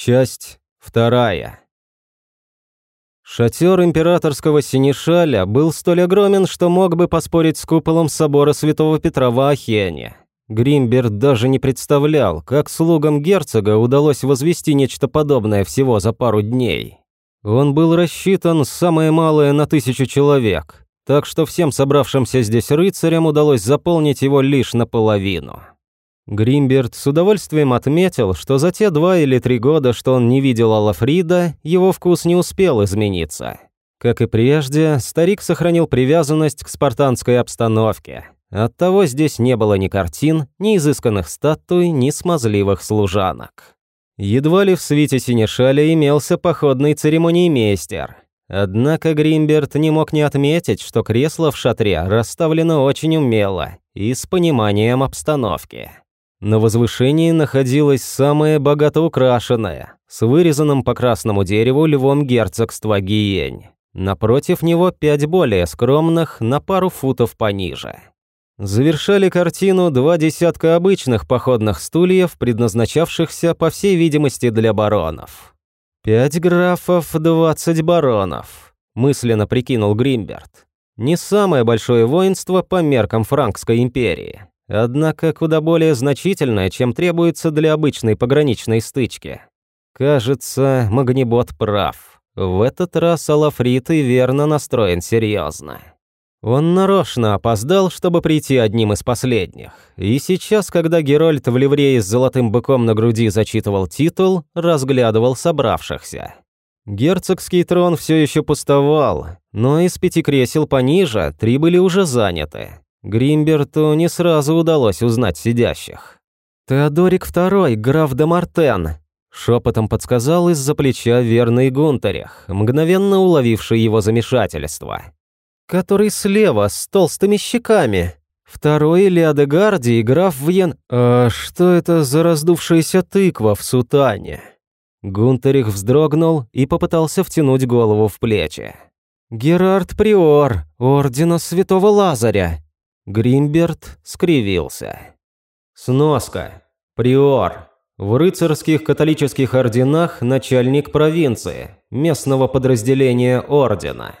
Часть вторая. Шатер императорского синешаля был столь огромен, что мог бы поспорить с куполом собора святого Петра в Ахене. Гримберт даже не представлял, как слугам герцога удалось возвести нечто подобное всего за пару дней. Он был рассчитан самое малое на тысячу человек, так что всем собравшимся здесь рыцарям удалось заполнить его лишь наполовину. Гримберт с удовольствием отметил, что за те два или три года, что он не видел Алафрида, его вкус не успел измениться. Как и прежде, старик сохранил привязанность к спартанской обстановке. Оттого здесь не было ни картин, ни изысканных статуй, ни смазливых служанок. Едва ли в свите Синешаля имелся походный церемониймейстер. Однако Гримберт не мог не отметить, что кресло в шатре расставлено очень умело и с пониманием обстановки. На возвышении находилась самая богато украшенная, с вырезанным по красному дереву львом герцогства Гиень. Напротив него пять более скромных, на пару футов пониже. Завершали картину два десятка обычных походных стульев, предназначавшихся, по всей видимости, для баронов. «Пять графов, двадцать баронов», – мысленно прикинул Гримберт. «Не самое большое воинство по меркам Франкской империи. Однако куда более значительная, чем требуется для обычной пограничной стычки. Кажется, Магнибот прав. В этот раз Алафрит и верно настроен серьезно. Он нарочно опоздал, чтобы прийти одним из последних. И сейчас, когда Герольд в ливрее с золотым быком на груди зачитывал титул, разглядывал собравшихся. Герцогский трон все еще пустовал, но из пяти кресел пониже три были уже заняты. Гримберту не сразу удалось узнать сидящих. «Теодорик II, граф де Мартен», — шепотом подсказал из-за плеча верный Гунтарях, мгновенно уловивший его замешательство. «Который слева, с толстыми щеками. Второй Леодегарди и граф Вьен... А что это за раздувшаяся тыква в сутане?» Гунтарих вздрогнул и попытался втянуть голову в плечи. «Герард Приор, ордена Святого Лазаря», Гримберт скривился. Сноска. Приор. В рыцарских католических орденах начальник провинции, местного подразделения ордена.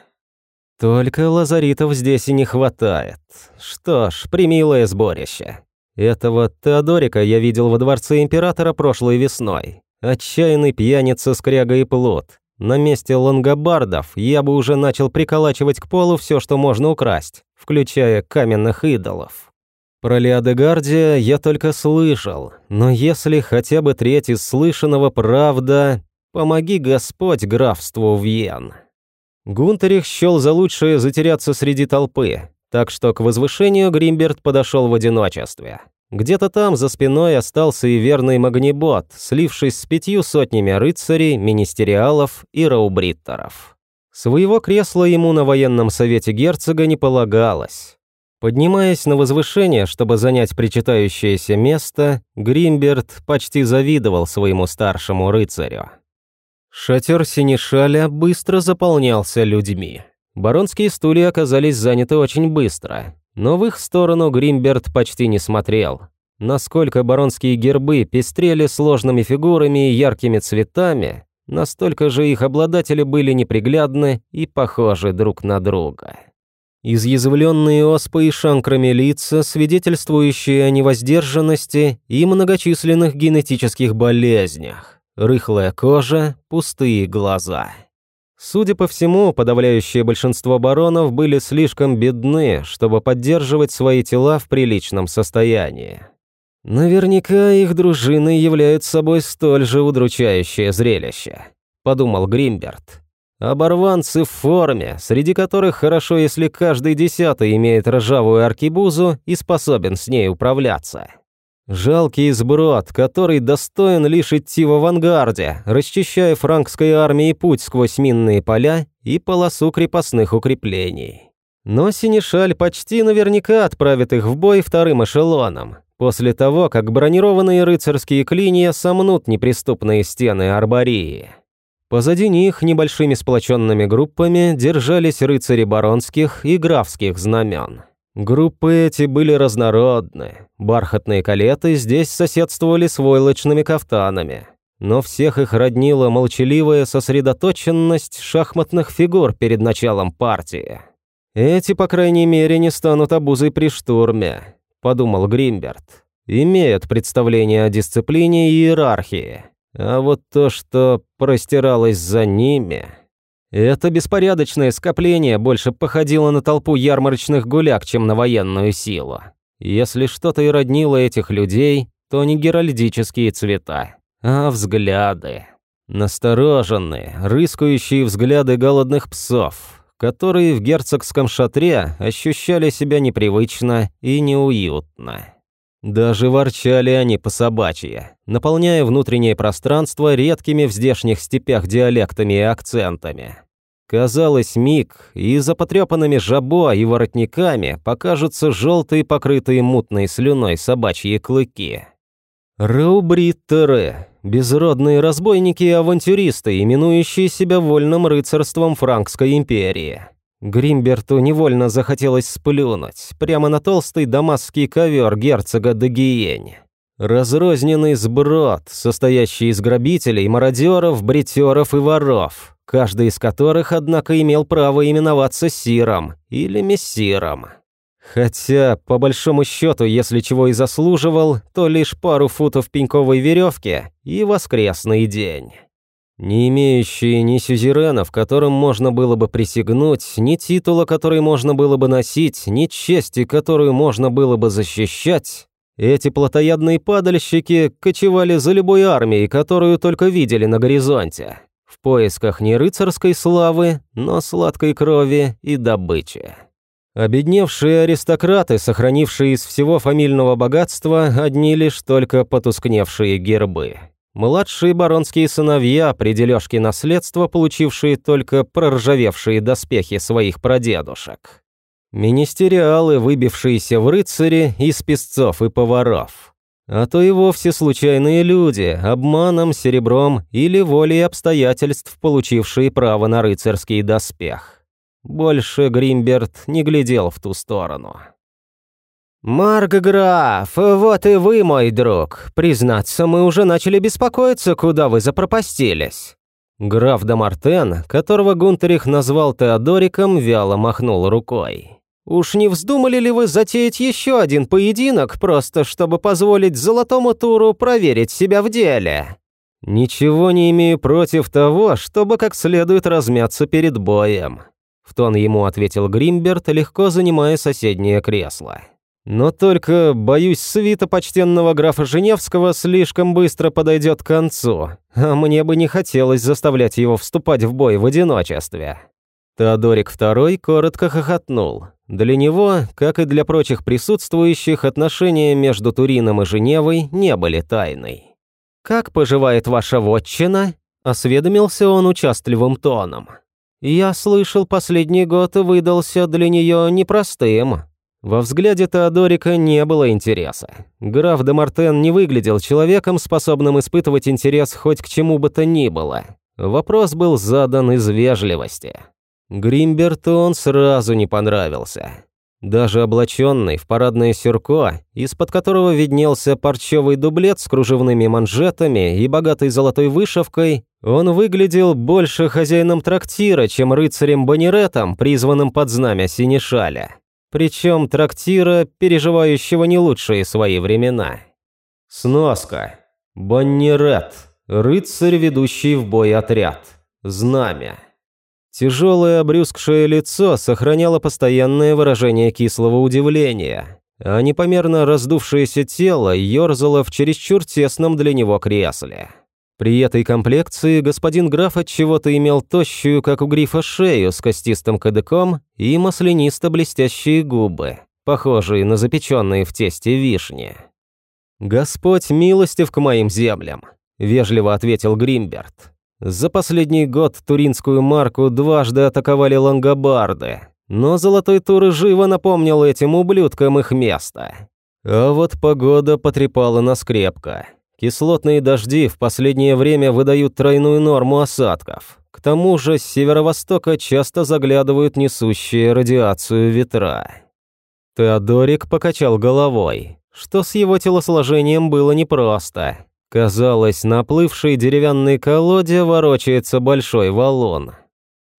Только лазаритов здесь и не хватает. Что ж, примилое сборище. Этого Теодорика я видел во дворце императора прошлой весной. Отчаянный пьяница, скряга и плут. На месте лонгобардов я бы уже начал приколачивать к полу все, что можно украсть, включая каменных идолов. Про Леодегардия я только слышал, но если хотя бы треть из слышанного правда, помоги Господь графству Вьен. Гунтерих счел за лучшее затеряться среди толпы, так что к возвышению Гримберт подошел в одиночестве. Где-то там за спиной остался и верный Магнибот, слившись с пятью сотнями рыцарей, министериалов и раубриттеров. Своего кресла ему на военном совете герцога не полагалось. Поднимаясь на возвышение, чтобы занять причитающееся место, Гримберт почти завидовал своему старшему рыцарю. Шатер Синишаля быстро заполнялся людьми. Баронские стулья оказались заняты очень быстро, но в их сторону Гримберт почти не смотрел. Насколько баронские гербы пестрели сложными фигурами и яркими цветами, настолько же их обладатели были неприглядны и похожи друг на друга. Изъязвленные оспой и шанкрами лица, свидетельствующие о невоздержанности и многочисленных генетических болезнях, рыхлая кожа, пустые глаза – Судя по всему, подавляющее большинство баронов были слишком бедны, чтобы поддерживать свои тела в приличном состоянии. Наверняка их дружины являются собой столь же удручающее зрелище, подумал Гримберт. Оборванцы в форме, среди которых хорошо, если каждый десятый имеет ржавую аркибузу и способен с ней управляться. Жалкий сброд, который достоин лишь идти в авангарде, расчищая франкской армии путь сквозь минные поля и полосу крепостных укреплений. Но Синишаль почти наверняка отправит их в бой вторым эшелоном, после того, как бронированные рыцарские клинья сомнут неприступные стены Арбории. Позади них небольшими сплоченными группами держались рыцари баронских и графских знамен. Группы эти были разнородны. Бархатные калеты здесь соседствовали с войлочными кафтанами. но всех их роднила молчаливая сосредоточенность шахматных фигур перед началом партии. «Эти, по крайней мере, не станут обузой при штурме», – подумал Гримберт. «Имеют представление о дисциплине и иерархии. А вот то, что простиралось за ними...» Это беспорядочное скопление больше походило на толпу ярмарочных гуляк, чем на военную силу. Если что-то и роднило этих людей, то не геральдические цвета, а взгляды. Настороженные, рыскающие взгляды голодных псов, которые в герцогском шатре ощущали себя непривычно и неуютно. Даже ворчали они по собачье, наполняя внутреннее пространство редкими в здешних степях диалектами и акцентами. Казалось, миг, и за потрепанными жабо и воротниками покажутся желтые, покрытые мутной слюной собачьи клыки. Раубриттеры, безродные разбойники и авантюристы, именующие себя вольным рыцарством Франкской империи. Гримберту невольно захотелось сплюнуть прямо на толстый дамасский ковер герцога Дагиень. Разрозненный сброд, состоящий из грабителей, мародеров, бритеров и воров, каждый из которых, однако, имел право именоваться Сиром или Мессиром. Хотя, по большому счету, если чего и заслуживал, то лишь пару футов пеньковой веревки и воскресный день. Не имеющие ни сюзерена, в котором можно было бы присягнуть, ни титула, который можно было бы носить, ни чести, которую можно было бы защищать, эти плотоядные падальщики кочевали за любой армией, которую только видели на горизонте, в поисках не рыцарской славы, но сладкой крови и добычи. Обедневшие аристократы, сохранившие из всего фамильного богатства одни лишь только потускневшие гербы. Младшие баронские сыновья при дележке наследства, получившие только проржавевшие доспехи своих прадедушек. Министериалы, выбившиеся в рыцари из песцов и поваров. А то и вовсе случайные люди, обманом, серебром или волей обстоятельств, получившие право на рыцарский доспех. Больше Гримберт не глядел в ту сторону. «Маркграф, вот и вы, мой друг. Признаться, мы уже начали беспокоиться, куда вы запропастились». Граф Дамартен, которого Гунтерих назвал Теодориком, вяло махнул рукой. Уж не вздумали ли вы затеять еще один поединок, просто чтобы позволить Золотому Туру проверить себя в деле? Ничего не имею против того, чтобы как следует размяться перед боем. В тон ему ответил Гримберт, легко занимая соседнее кресло. Но только, боюсь, свита почтенного графа Женевского слишком быстро подойдет к концу, а мне бы не хотелось заставлять его вступать в бой в одиночестве. Теодорик II коротко хохотнул. Для него, как и для прочих присутствующих, отношения между Турином и Женевой не были тайной. «Как поживает ваша вотчина?» – осведомился он участливым тоном. «Я слышал, последний год выдался для нее непростым». Во взгляде Теодорика не было интереса. Граф де Мартен не выглядел человеком, способным испытывать интерес хоть к чему бы то ни было. Вопрос был задан из вежливости. Гримберту он сразу не понравился. Даже облаченный в парадное сюрко, из-под которого виднелся парчевый дублет с кружевными манжетами и богатой золотой вышивкой, он выглядел больше хозяином трактира, чем рыцарем-банеретом, призванным под знамя Синишаля. Причем трактира, переживающего не лучшие свои времена. Сноска. Баннерет. Рыцарь, ведущий в бой отряд. Знамя. Тяжелое обрюзгшее лицо сохраняло постоянное выражение кислого удивления, а непомерно раздувшееся тело ерзало в чересчур тесном для него кресле. При этой комплекции господин граф от чего-то имел тощую, как у грифа, шею с костистым кадыком и маслянисто-блестящие губы, похожие на запеченные в тесте вишни. «Господь милостив к моим землям», – вежливо ответил Гримберт. За последний год туринскую марку дважды атаковали лангобарды, но Золотой Тур живо напомнил этим ублюдкам их место. А вот погода потрепала нас крепко. Кислотные дожди в последнее время выдают тройную норму осадков. К тому же с северо-востока часто заглядывают несущие радиацию ветра. Теодорик покачал головой, что с его телосложением было непросто. Казалось, на плывшей деревянной колоде ворочается большой валун.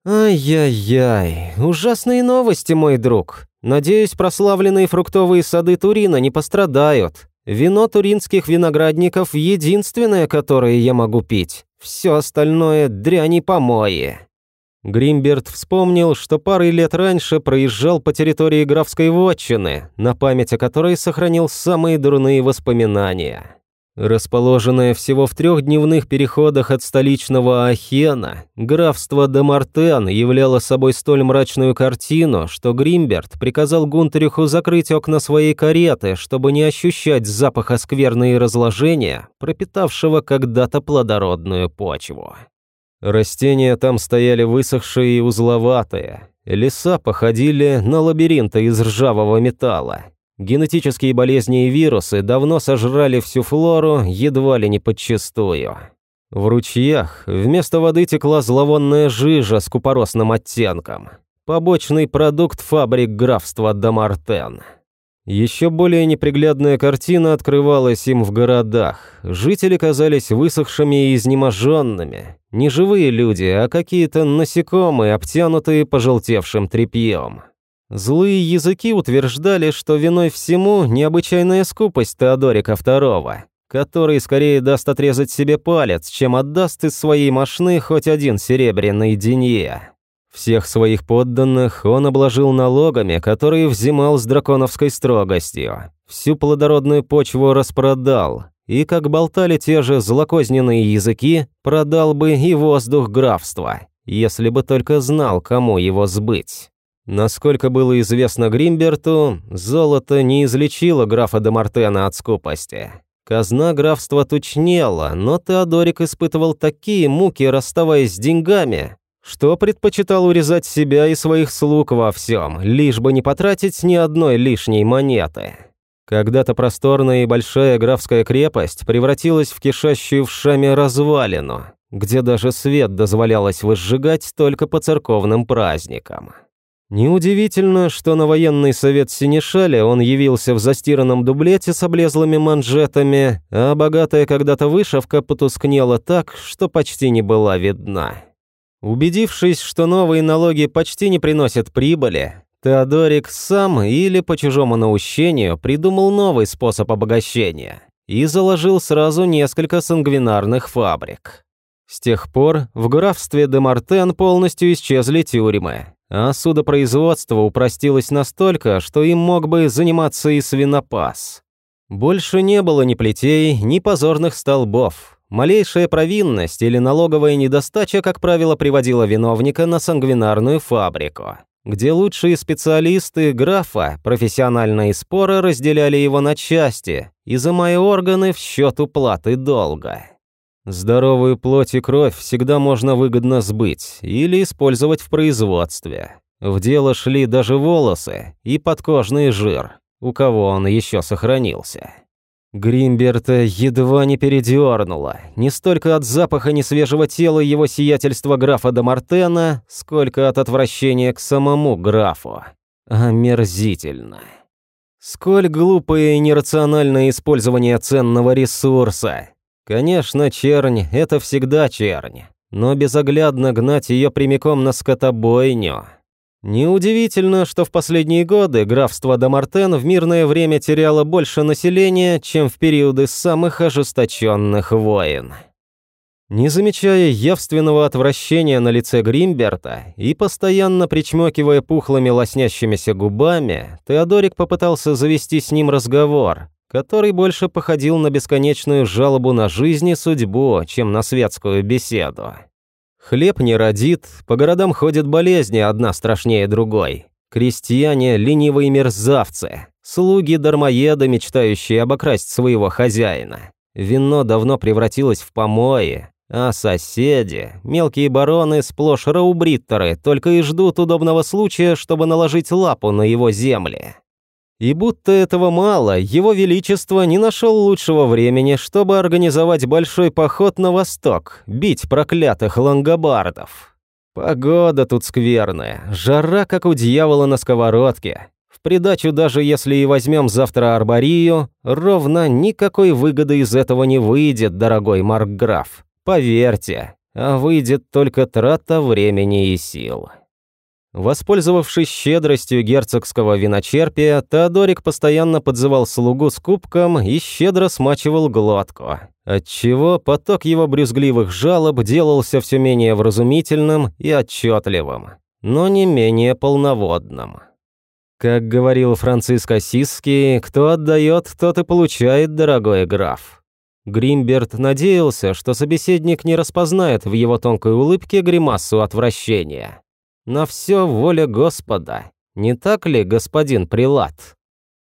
«Ай-яй-яй, ужасные новости, мой друг. Надеюсь, прославленные фруктовые сады Турина не пострадают. Вино туринских виноградников – единственное, которое я могу пить. Все остальное – дрянь помои». Гримберт вспомнил, что парой лет раньше проезжал по территории графской вотчины, на память о которой сохранил самые дурные воспоминания. Расположенное всего в трех дневных переходах от столичного Ахена, графство Демартен являло собой столь мрачную картину, что Гримберт приказал Гунтерюху закрыть окна своей кареты, чтобы не ощущать запаха скверны разложения, пропитавшего когда-то плодородную почву. Растения там стояли высохшие и узловатые, леса походили на лабиринты из ржавого металла, Генетические болезни и вирусы давно сожрали всю флору едва ли не подчистую. В ручьях вместо воды текла зловонная жижа с купоросным оттенком. Побочный продукт фабрик графства Дамартен. Еще более неприглядная картина открывалась им в городах. Жители казались высохшими и изнеможенными. Не живые люди, а какие-то насекомые, обтянутые пожелтевшим тряпьем. Злые языки утверждали, что виной всему необычайная скупость Теодорика II, который скорее даст отрезать себе палец, чем отдаст из своей мошны хоть один серебряный денье. Всех своих подданных он обложил налогами, которые взимал с драконовской строгостью. Всю плодородную почву распродал, и, как болтали те же злокозненные языки, продал бы и воздух графства, если бы только знал, кому его сбыть. Насколько было известно Гримберту, золото не излечило графа де Мартена от скупости. Казна графства тучнела, но Теодорик испытывал такие муки, расставаясь с деньгами, что предпочитал урезать себя и своих слуг во всем, лишь бы не потратить ни одной лишней монеты. Когда-то просторная и большая графская крепость превратилась в кишащую в шаме развалину, где даже свет дозволялось выжигать только по церковным праздникам. Неудивительно, что на военный совет Синишаля он явился в застиранном дублете с облезлыми манжетами, а богатая когда-то вышивка потускнела так, что почти не была видна. Убедившись, что новые налоги почти не приносят прибыли, Теодорик сам или по чужому наущению придумал новый способ обогащения и заложил сразу несколько сангвинарных фабрик. С тех пор в графстве Демартен полностью исчезли тюрьмы, а судопроизводство упростилось настолько, что им мог бы заниматься и свинопас. Больше не было ни плетей, ни позорных столбов. Малейшая провинность или налоговая недостача, как правило, приводила виновника на сангвинарную фабрику, где лучшие специалисты графа профессиональные споры разделяли его на части, изымая органы в счет уплаты долга. Здоровую плоть и кровь всегда можно выгодно сбыть или использовать в производстве. В дело шли даже волосы и подкожный жир, у кого он еще сохранился. Гримберта едва не передернуло, не столько от запаха несвежего тела его сиятельства графа де Мартена, сколько от отвращения к самому графу. Омерзительно. Сколь глупое и нерациональное использование ценного ресурса. Конечно, чернь – это всегда чернь, но безоглядно гнать ее прямиком на скотобойню. Неудивительно, что в последние годы графство Дамартен в мирное время теряло больше населения, чем в периоды самых ожесточенных войн. Не замечая явственного отвращения на лице Гримберта и постоянно причмокивая пухлыми лоснящимися губами, Теодорик попытался завести с ним разговор, который больше походил на бесконечную жалобу на жизнь и судьбу, чем на светскую беседу. Хлеб не родит, по городам ходят болезни, одна страшнее другой. Крестьяне – ленивые мерзавцы, слуги-дармоеды, мечтающие обокрасть своего хозяина. Вино давно превратилось в помои, а соседи, мелкие бароны, сплошь раубриттеры, только и ждут удобного случая, чтобы наложить лапу на его земли. И будто этого мало, его величество не нашел лучшего времени, чтобы организовать большой поход на восток, бить проклятых лангобардов. Погода тут скверная, жара, как у дьявола на сковородке. В придачу, даже если и возьмем завтра Арборию, ровно никакой выгоды из этого не выйдет, дорогой Маркграф. Поверьте, а выйдет только трата времени и сил. Воспользовавшись щедростью герцогского виночерпия, Теодорик постоянно подзывал слугу с кубком и щедро смачивал глотку, отчего поток его брюзгливых жалоб делался все менее вразумительным и отчетливым, но не менее полноводным. Как говорил Франциск Осиский, кто отдает, тот и получает, дорогой граф. Гримберт надеялся, что собеседник не распознает в его тонкой улыбке гримасу отвращения. На все воля Господа. Не так ли, господин Прилад?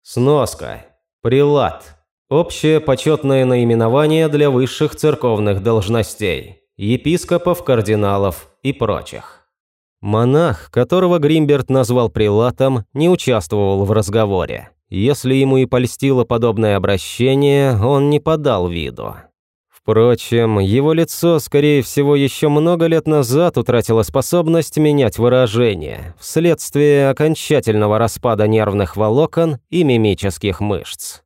Сноска. Прилад. Общее почетное наименование для высших церковных должностей. Епископов, кардиналов и прочих. Монах, которого Гримберт назвал прилатом, не участвовал в разговоре. Если ему и польстило подобное обращение, он не подал виду. Впрочем, его лицо, скорее всего, еще много лет назад утратило способность менять выражение вследствие окончательного распада нервных волокон и мимических мышц.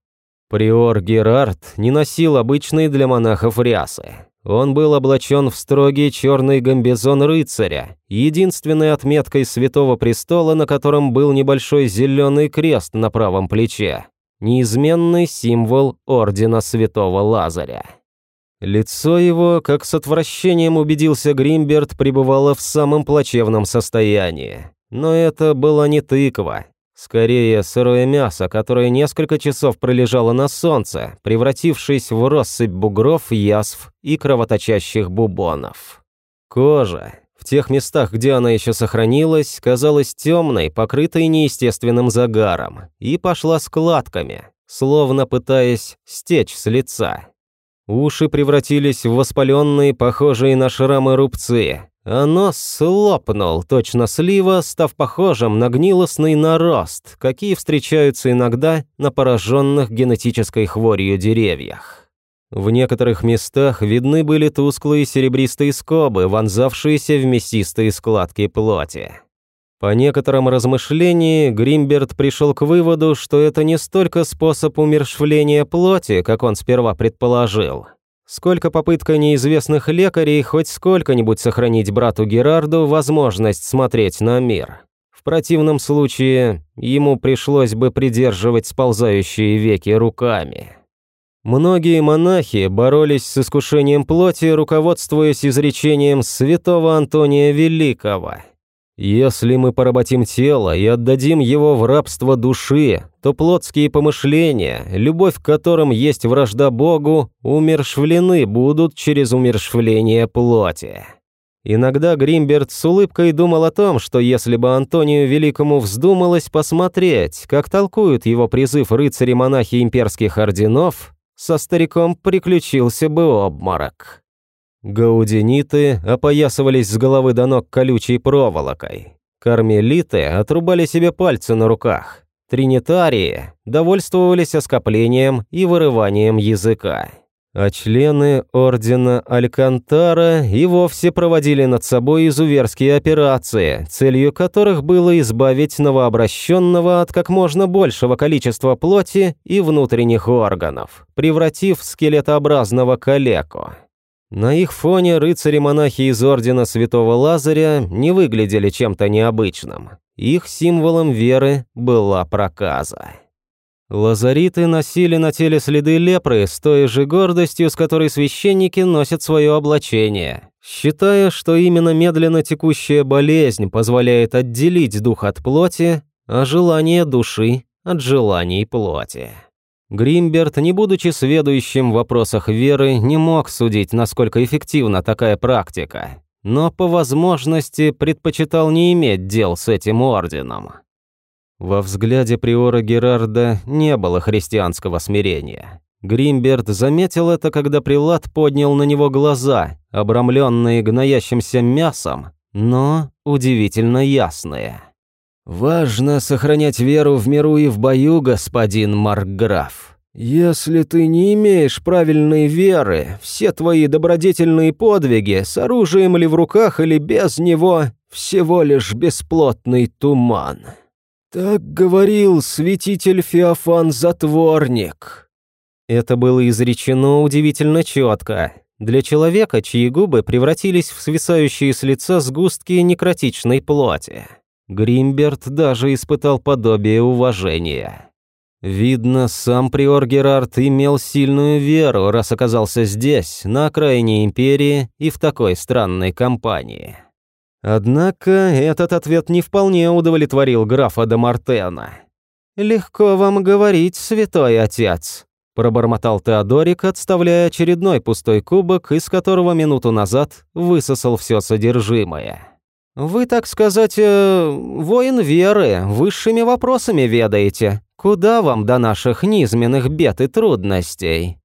Приор Герард не носил обычной для монахов рясы. Он был облачен в строгий черный гамбизон рыцаря, единственной отметкой Святого Престола, на котором был небольшой зеленый крест на правом плече, неизменный символ Ордена Святого Лазаря. Лицо его, как с отвращением убедился Гримберт, пребывало в самом плачевном состоянии. Но это была не тыква. Скорее, сырое мясо, которое несколько часов пролежало на солнце, превратившись в россыпь бугров, язв и кровоточащих бубонов. Кожа, в тех местах, где она еще сохранилась, казалась темной, покрытой неестественным загаром, и пошла складками, словно пытаясь стечь с лица. Уши превратились в воспаленные, похожие на шрамы рубцы, а нос слопнул, точно слива, став похожим на гнилостный нарост, какие встречаются иногда на пораженных генетической хворью деревьях. В некоторых местах видны были тусклые серебристые скобы, вонзавшиеся в мясистые складки плоти. По некоторым размышлениям, Гримберт пришел к выводу, что это не столько способ умершвления плоти, как он сперва предположил, сколько попытка неизвестных лекарей хоть сколько-нибудь сохранить брату Герарду возможность смотреть на мир. В противном случае ему пришлось бы придерживать сползающие веки руками. Многие монахи боролись с искушением плоти, руководствуясь изречением святого Антония Великого – если мы поработим тело и отдадим его в рабство души, то плотские помышления, любовь к которым есть вражда Богу, умершвлены будут через умершвление плоти. Иногда Гримберт с улыбкой думал о том, что если бы Антонию Великому вздумалось посмотреть, как толкуют его призыв рыцари-монахи имперских орденов, со стариком приключился бы обморок. Гаудиниты опоясывались с головы до ног колючей проволокой. Кармелиты отрубали себе пальцы на руках. Тринитарии довольствовались оскоплением и вырыванием языка. А члены Ордена Алькантара и вовсе проводили над собой изуверские операции, целью которых было избавить новообращенного от как можно большего количества плоти и внутренних органов, превратив скелетообразного калеку. На их фоне рыцари-монахи из Ордена Святого Лазаря не выглядели чем-то необычным. Их символом веры была проказа. Лазариты носили на теле следы лепры с той же гордостью, с которой священники носят свое облачение, считая, что именно медленно текущая болезнь позволяет отделить дух от плоти, а желание души от желаний плоти. Гримберт, не будучи сведущим в вопросах веры, не мог судить, насколько эффективна такая практика, но по возможности предпочитал не иметь дел с этим орденом. Во взгляде приора Герарда не было христианского смирения. Гримберт заметил это, когда прилад поднял на него глаза, обрамленные гноящимся мясом, но удивительно ясные. «Важно сохранять веру в миру и в бою, господин Маркграф. Если ты не имеешь правильной веры, все твои добродетельные подвиги с оружием или в руках, или без него, всего лишь бесплотный туман. «Так говорил святитель Феофан Затворник». Это было изречено удивительно четко. Для человека, чьи губы превратились в свисающие с лица сгустки некротичной плоти. Гримберт даже испытал подобие уважения. Видно, сам приор Герард имел сильную веру, раз оказался здесь, на окраине империи и в такой странной компании. Однако этот ответ не вполне удовлетворил графа де Мартена. «Легко вам говорить, святой отец», – пробормотал Теодорик, отставляя очередной пустой кубок, из которого минуту назад высосал все содержимое. «Вы, так сказать, э, воин веры, высшими вопросами ведаете. Куда вам до наших низменных бед и трудностей?»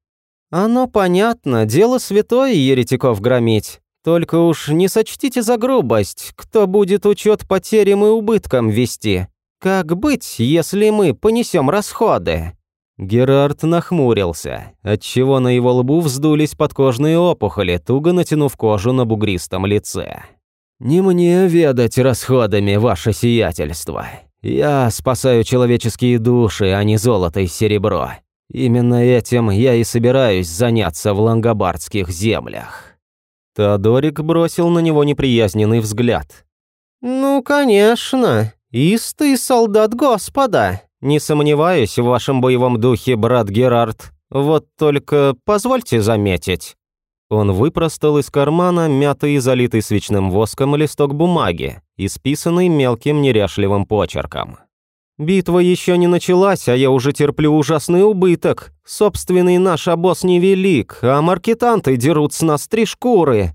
«Оно понятно, дело святое еретиков громить. Только уж не сочтите за грубость, кто будет учет потерям и убыткам вести. Как быть, если мы понесем расходы?» Герард нахмурился, отчего на его лбу вздулись подкожные опухоли, туго натянув кожу на бугристом лице. «Не мне ведать расходами, ваше сиятельство. Я спасаю человеческие души, а не золото и серебро. Именно этим я и собираюсь заняться в лангобардских землях». Теодорик бросил на него неприязненный взгляд. «Ну, конечно. Истый солдат Господа. Не сомневаюсь в вашем боевом духе, брат Герард. Вот только позвольте заметить, он выпростал из кармана мятый и залитый свечным воском листок бумаги, исписанный мелким неряшливым почерком. «Битва еще не началась, а я уже терплю ужасный убыток. Собственный наш обоз невелик, а маркетанты дерут с нас три шкуры.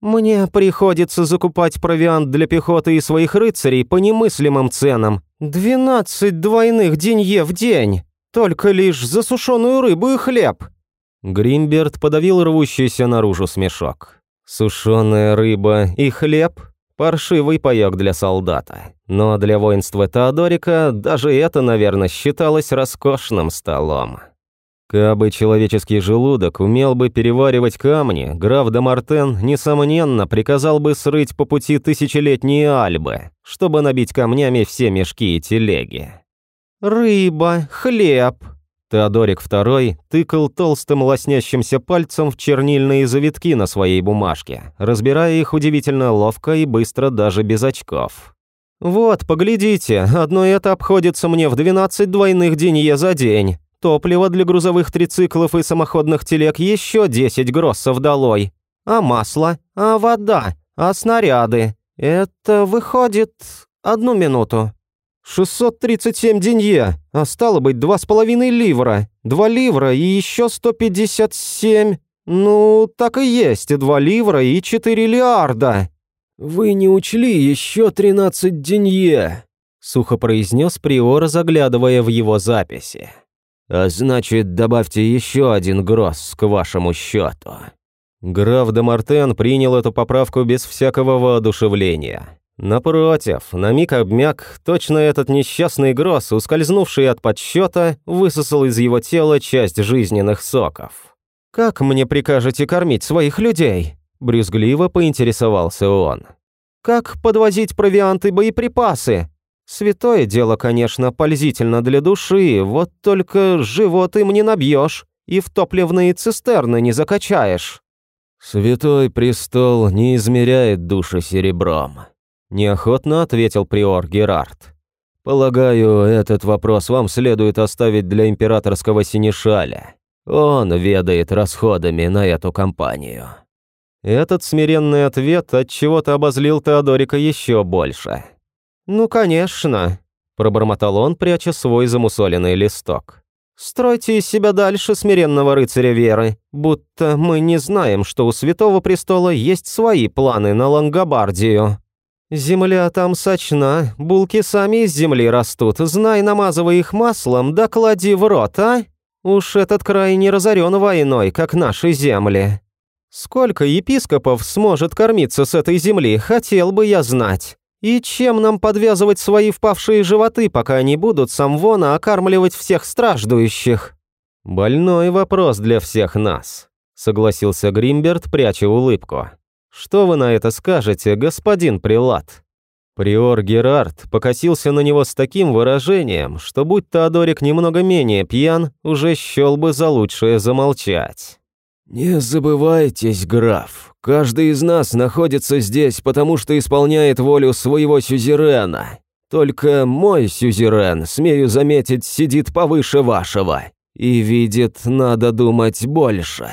Мне приходится закупать провиант для пехоты и своих рыцарей по немыслимым ценам. Двенадцать двойных денье в день. Только лишь за сушеную рыбу и хлеб. Гримберт подавил рвущийся наружу смешок. Сушеная рыба и хлеб – паршивый паёк для солдата. Но для воинства Теодорика даже это, наверное, считалось роскошным столом. Кабы человеческий желудок умел бы переваривать камни, граф де несомненно, приказал бы срыть по пути тысячелетние альбы, чтобы набить камнями все мешки и телеги. «Рыба, хлеб, Теодорик II тыкал толстым лоснящимся пальцем в чернильные завитки на своей бумажке, разбирая их удивительно ловко и быстро даже без очков. «Вот, поглядите, одно это обходится мне в 12 двойных денье за день. Топливо для грузовых трициклов и самоходных телег еще 10 гроссов долой. А масло? А вода? А снаряды? Это выходит... Одну минуту. 637 денье, а стало быть, два с половиной ливра. Два ливра и еще 157. Ну, так и есть, два ливра и 4 лиарда. Вы не учли еще 13 денье, сухо произнес Приор, заглядывая в его записи. А значит, добавьте еще один гроз к вашему счету. Граф де Мартен принял эту поправку без всякого воодушевления. Напротив, на миг обмяк, точно этот несчастный гроз, ускользнувший от подсчета, высосал из его тела часть жизненных соков. «Как мне прикажете кормить своих людей?» – брюзгливо поинтересовался он. «Как подвозить провианты и боеприпасы? Святое дело, конечно, пользительно для души, вот только живот им не набьешь и в топливные цистерны не закачаешь». «Святой престол не измеряет души серебром», Неохотно ответил приор Герард. «Полагаю, этот вопрос вам следует оставить для императорского синешаля. Он ведает расходами на эту кампанию». Этот смиренный ответ от чего то обозлил Теодорика еще больше. «Ну, конечно», – пробормотал он, пряча свой замусоленный листок. «Стройте из себя дальше смиренного рыцаря веры, будто мы не знаем, что у Святого Престола есть свои планы на Лангобардию». «Земля там сочна, булки сами из земли растут, знай, намазывай их маслом, да клади в рот, а? Уж этот край не разорен войной, как наши земли. Сколько епископов сможет кормиться с этой земли, хотел бы я знать. И чем нам подвязывать свои впавшие животы, пока они будут самвона окармливать всех страждующих?» «Больной вопрос для всех нас», — согласился Гримберт, пряча улыбку. «Что вы на это скажете, господин Прилад?» Приор Герард покосился на него с таким выражением, что будь Теодорик немного менее пьян, уже счел бы за лучшее замолчать. «Не забывайтесь, граф, каждый из нас находится здесь, потому что исполняет волю своего сюзерена. Только мой сюзерен, смею заметить, сидит повыше вашего и видит, надо думать, больше».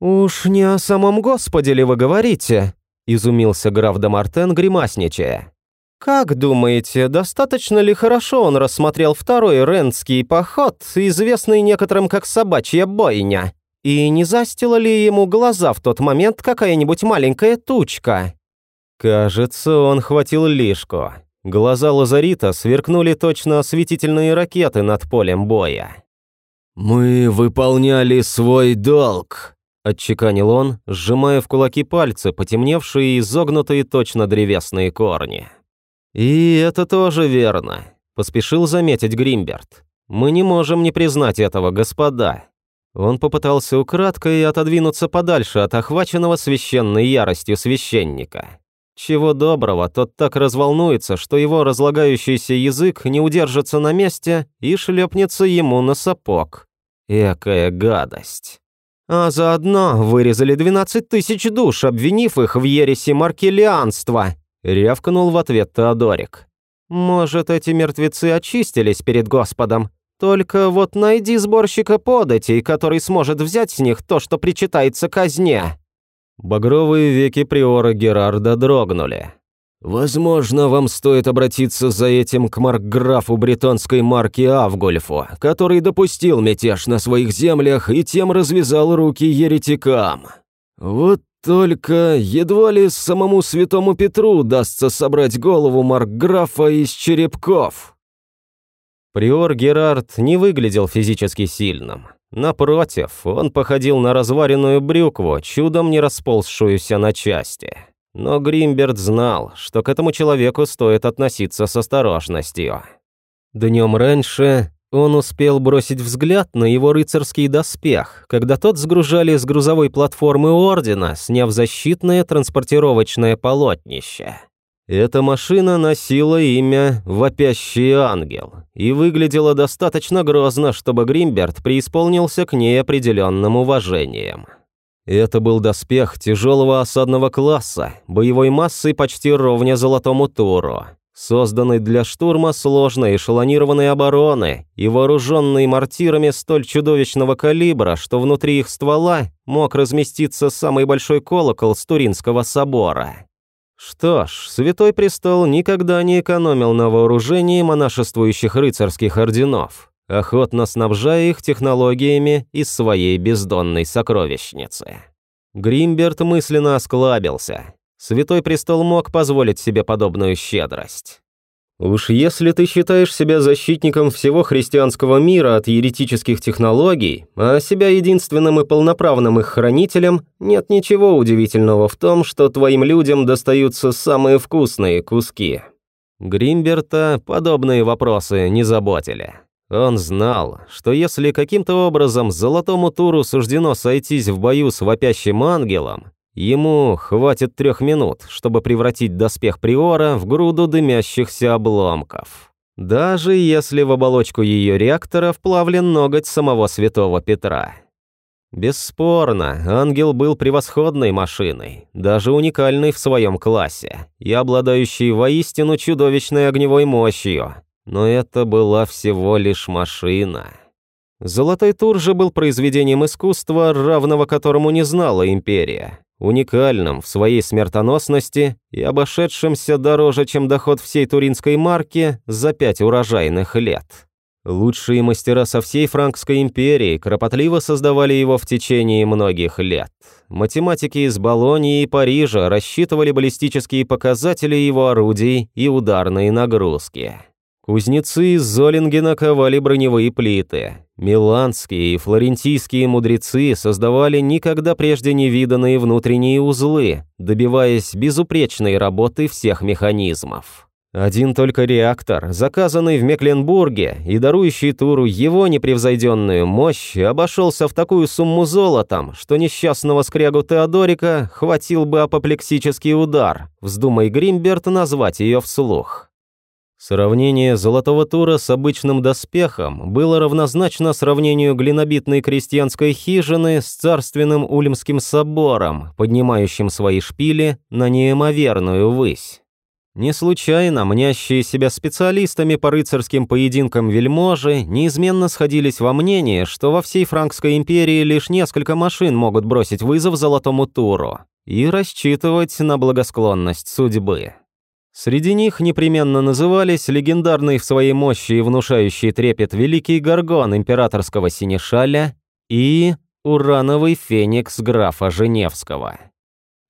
«Уж не о самом Господе ли вы говорите?» – изумился граф де Мартен, гримасничая. «Как думаете, достаточно ли хорошо он рассмотрел второй рентский поход, известный некоторым как собачья бойня? И не застила ли ему глаза в тот момент какая-нибудь маленькая тучка?» Кажется, он хватил лишку. Глаза Лазарита сверкнули точно осветительные ракеты над полем боя. «Мы выполняли свой долг», – отчеканил он, сжимая в кулаки пальцы, потемневшие и изогнутые точно древесные корни. «И это тоже верно», – поспешил заметить Гримберт. «Мы не можем не признать этого, господа». Он попытался украдкой отодвинуться подальше от охваченного священной яростью священника. Чего доброго, тот так разволнуется, что его разлагающийся язык не удержится на месте и шлепнется ему на сапог. Экая гадость. А заодно вырезали 12 тысяч душ, обвинив их в ереси маркелианства, рявкнул в ответ Теодорик. «Может, эти мертвецы очистились перед Господом? Только вот найди сборщика податей, который сможет взять с них то, что причитается казне». Багровые веки приора Герарда дрогнули. «Возможно, вам стоит обратиться за этим к маркграфу бретонской марки Авгульфу, который допустил мятеж на своих землях и тем развязал руки еретикам. Вот только едва ли самому святому Петру удастся собрать голову маркграфа из черепков. Приор Герард не выглядел физически сильным. Напротив, он походил на разваренную брюкву, чудом не расползшуюся на части. Но Гримберт знал, что к этому человеку стоит относиться с осторожностью. Днем раньше он успел бросить взгляд на его рыцарский доспех, когда тот сгружали с грузовой платформы Ордена, сняв защитное транспортировочное полотнище. Эта машина носила имя «Вопящий ангел» и выглядела достаточно грозно, чтобы Гримберт преисполнился к ней определенным уважением. Это был доспех тяжелого осадного класса, боевой массой почти ровня золотому туру, созданный для штурма сложной эшелонированной обороны и вооруженный мортирами столь чудовищного калибра, что внутри их ствола мог разместиться самый большой колокол с Туринского собора. Что ж, Святой Престол никогда не экономил на вооружении монашествующих рыцарских орденов, охотно снабжая их технологиями из своей бездонной сокровищницы. Гримберт мысленно осклабился. Святой Престол мог позволить себе подобную щедрость. Уж если ты считаешь себя защитником всего христианского мира от еретических технологий, а себя единственным и полноправным их хранителем, нет ничего удивительного в том, что твоим людям достаются самые вкусные куски. Гримберта подобные вопросы не заботили. Он знал, что если каким-то образом золотому туру суждено сойтись в бою с вопящим ангелом, ему хватит трех минут, чтобы превратить доспех Приора в груду дымящихся обломков. Даже если в оболочку ее реактора вплавлен ноготь самого святого Петра. Бесспорно, ангел был превосходной машиной, даже уникальной в своем классе, и обладающей воистину чудовищной огневой мощью, но это была всего лишь машина. Золотой тур же был произведением искусства, равного которому не знала империя, уникальным в своей смертоносности и обошедшимся дороже, чем доход всей туринской марки за пять урожайных лет. Лучшие мастера со всей Франкской империи кропотливо создавали его в течение многих лет. Математики из Болонии и Парижа рассчитывали баллистические показатели его орудий и ударные нагрузки. Кузнецы из Золингена ковали броневые плиты. Миланские и флорентийские мудрецы создавали никогда прежде не виданные внутренние узлы, добиваясь безупречной работы всех механизмов. Один только реактор, заказанный в Мекленбурге и дарующий Туру его непревзойденную мощь, обошелся в такую сумму золотом, что несчастного скрягу Теодорика хватил бы апоплексический удар, вздумай Гримберт назвать ее вслух. Сравнение золотого тура с обычным доспехом было равнозначно сравнению глинобитной крестьянской хижины с царственным Ульмским собором, поднимающим свои шпили на неимоверную высь. Не случайно мнящие себя специалистами по рыцарским поединкам вельможи неизменно сходились во мнении, что во всей Франкской империи лишь несколько машин могут бросить вызов золотому туру и рассчитывать на благосклонность судьбы. Среди них непременно назывались легендарный в своей мощи и внушающий трепет Великий Горгон императорского Синешаля и урановый феникс графа Женевского.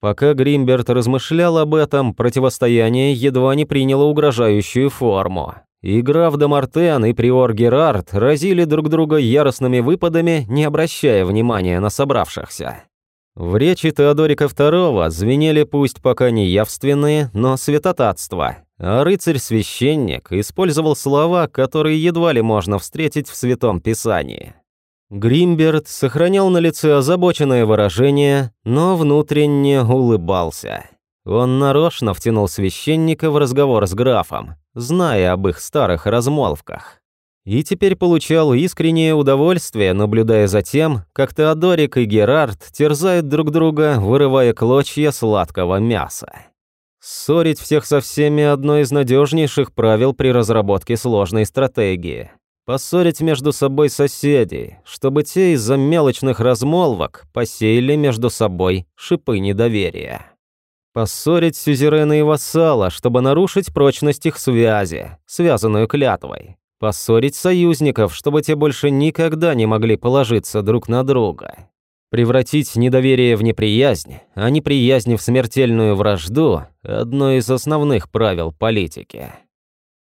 Пока Гримберт размышлял об этом, противостояние едва не приняло угрожающую форму. И граф де Мартен и приор Герард разили друг друга яростными выпадами, не обращая внимания на собравшихся. В речи Теодорика II звенели пусть пока не явственные, но святотатства, а рыцарь-священник использовал слова, которые едва ли можно встретить в Святом Писании. Гримберт сохранял на лице озабоченное выражение, но внутренне улыбался. Он нарочно втянул священника в разговор с графом, зная об их старых размолвках и теперь получал искреннее удовольствие, наблюдая за тем, как Теодорик и Герард терзают друг друга, вырывая клочья сладкого мяса. Ссорить всех со всеми – одно из надежнейших правил при разработке сложной стратегии. Поссорить между собой соседей, чтобы те из-за мелочных размолвок посеяли между собой шипы недоверия. Поссорить сюзерена и вассала, чтобы нарушить прочность их связи, связанную клятвой. Поссорить союзников, чтобы те больше никогда не могли положиться друг на друга. Превратить недоверие в неприязнь, а неприязнь в смертельную вражду – одно из основных правил политики.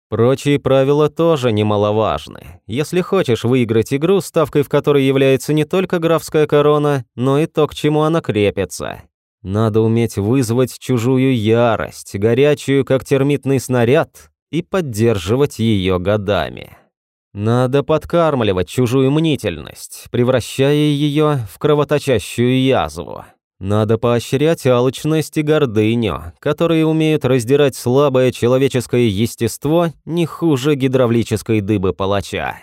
Прочие правила тоже немаловажны. Если хочешь выиграть игру, ставкой в которой является не только графская корона, но и то, к чему она крепится. Надо уметь вызвать чужую ярость, горячую, как термитный снаряд, и поддерживать ее годами. Надо подкармливать чужую мнительность, превращая ее в кровоточащую язву. Надо поощрять алчность и гордыню, которые умеют раздирать слабое человеческое естество не хуже гидравлической дыбы палача.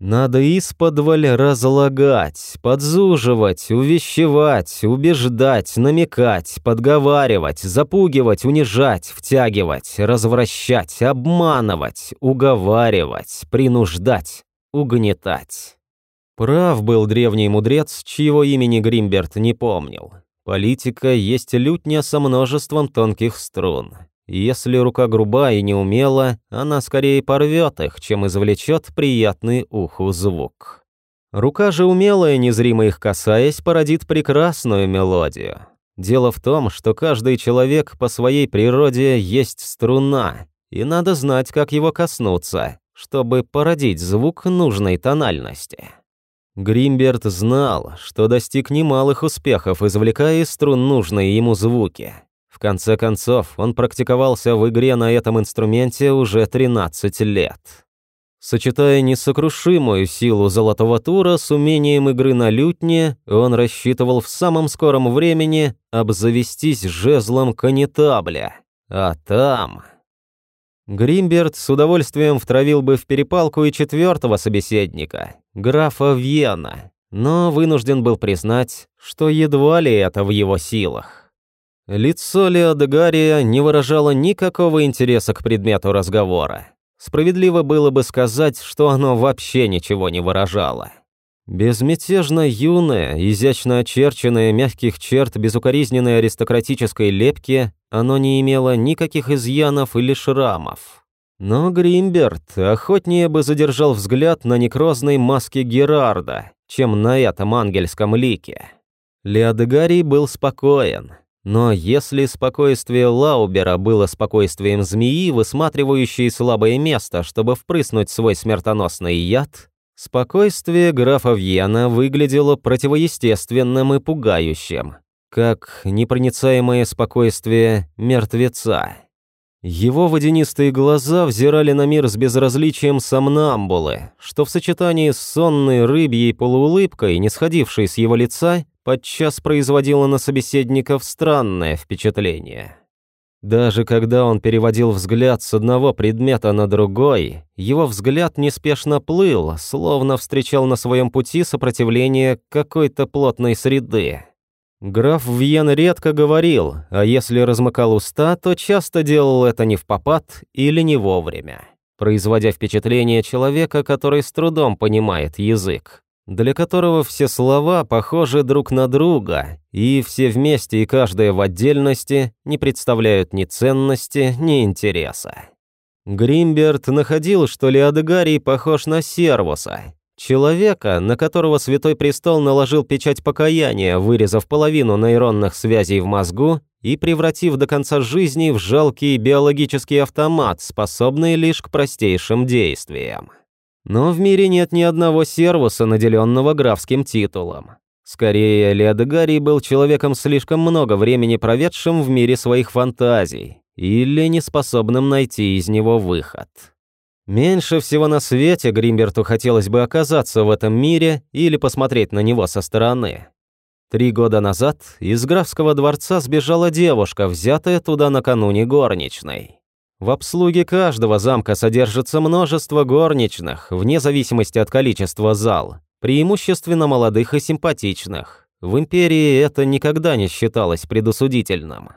Надо исподволь разлагать, подзуживать, увещевать, убеждать, намекать, подговаривать, запугивать, унижать, втягивать, развращать, обманывать, уговаривать, принуждать, угнетать. Прав был древний мудрец, чьего имени Гримберт не помнил. Политика есть лютня со множеством тонких струн. Если рука груба и неумела, она скорее порвет их, чем извлечет приятный уху звук. Рука же умелая, незримо их касаясь, породит прекрасную мелодию. Дело в том, что каждый человек по своей природе есть струна, и надо знать, как его коснуться, чтобы породить звук нужной тональности. Гримберт знал, что достиг немалых успехов, извлекая из струн нужные ему звуки, конце концов, он практиковался в игре на этом инструменте уже 13 лет. Сочетая несокрушимую силу золотого тура с умением игры на лютне, он рассчитывал в самом скором времени обзавестись жезлом канитабля. А там... Гримберт с удовольствием втравил бы в перепалку и четвертого собеседника, графа Вьена, но вынужден был признать, что едва ли это в его силах. Лицо Леодагария не выражало никакого интереса к предмету разговора. Справедливо было бы сказать, что оно вообще ничего не выражало. Безмятежно юное, изящно очерченное мягких черт безукоризненной аристократической лепки, оно не имело никаких изъянов или шрамов. Но Гримберт охотнее бы задержал взгляд на некрозной маске Герарда, чем на этом ангельском лике. Леодегарий был спокоен, но если спокойствие Лаубера было спокойствием змеи, высматривающей слабое место, чтобы впрыснуть свой смертоносный яд, спокойствие графа Вьена выглядело противоестественным и пугающим, как непроницаемое спокойствие мертвеца. Его водянистые глаза взирали на мир с безразличием сомнамбулы, что в сочетании с сонной рыбьей полуулыбкой, не сходившей с его лица, подчас производило на собеседников странное впечатление. Даже когда он переводил взгляд с одного предмета на другой, его взгляд неспешно плыл, словно встречал на своем пути сопротивление какой-то плотной среды. Граф Вьен редко говорил, а если размыкал уста, то часто делал это не в попад или не вовремя, производя впечатление человека, который с трудом понимает язык, для которого все слова похожи друг на друга, и все вместе и каждая в отдельности не представляют ни ценности, ни интереса. Гримберт находил, что Леодегарий похож на Сервуса, Человека, на которого Святой Престол наложил печать покаяния, вырезав половину нейронных связей в мозгу и превратив до конца жизни в жалкий биологический автомат, способный лишь к простейшим действиям. Но в мире нет ни одного сервуса, наделенного графским титулом. Скорее, Леодегарий был человеком слишком много времени проведшим в мире своих фантазий или неспособным найти из него выход. Меньше всего на свете Гримберту хотелось бы оказаться в этом мире или посмотреть на него со стороны. Три года назад из графского дворца сбежала девушка, взятая туда накануне горничной. В обслуге каждого замка содержится множество горничных, вне зависимости от количества зал, преимущественно молодых и симпатичных. В империи это никогда не считалось предусудительным.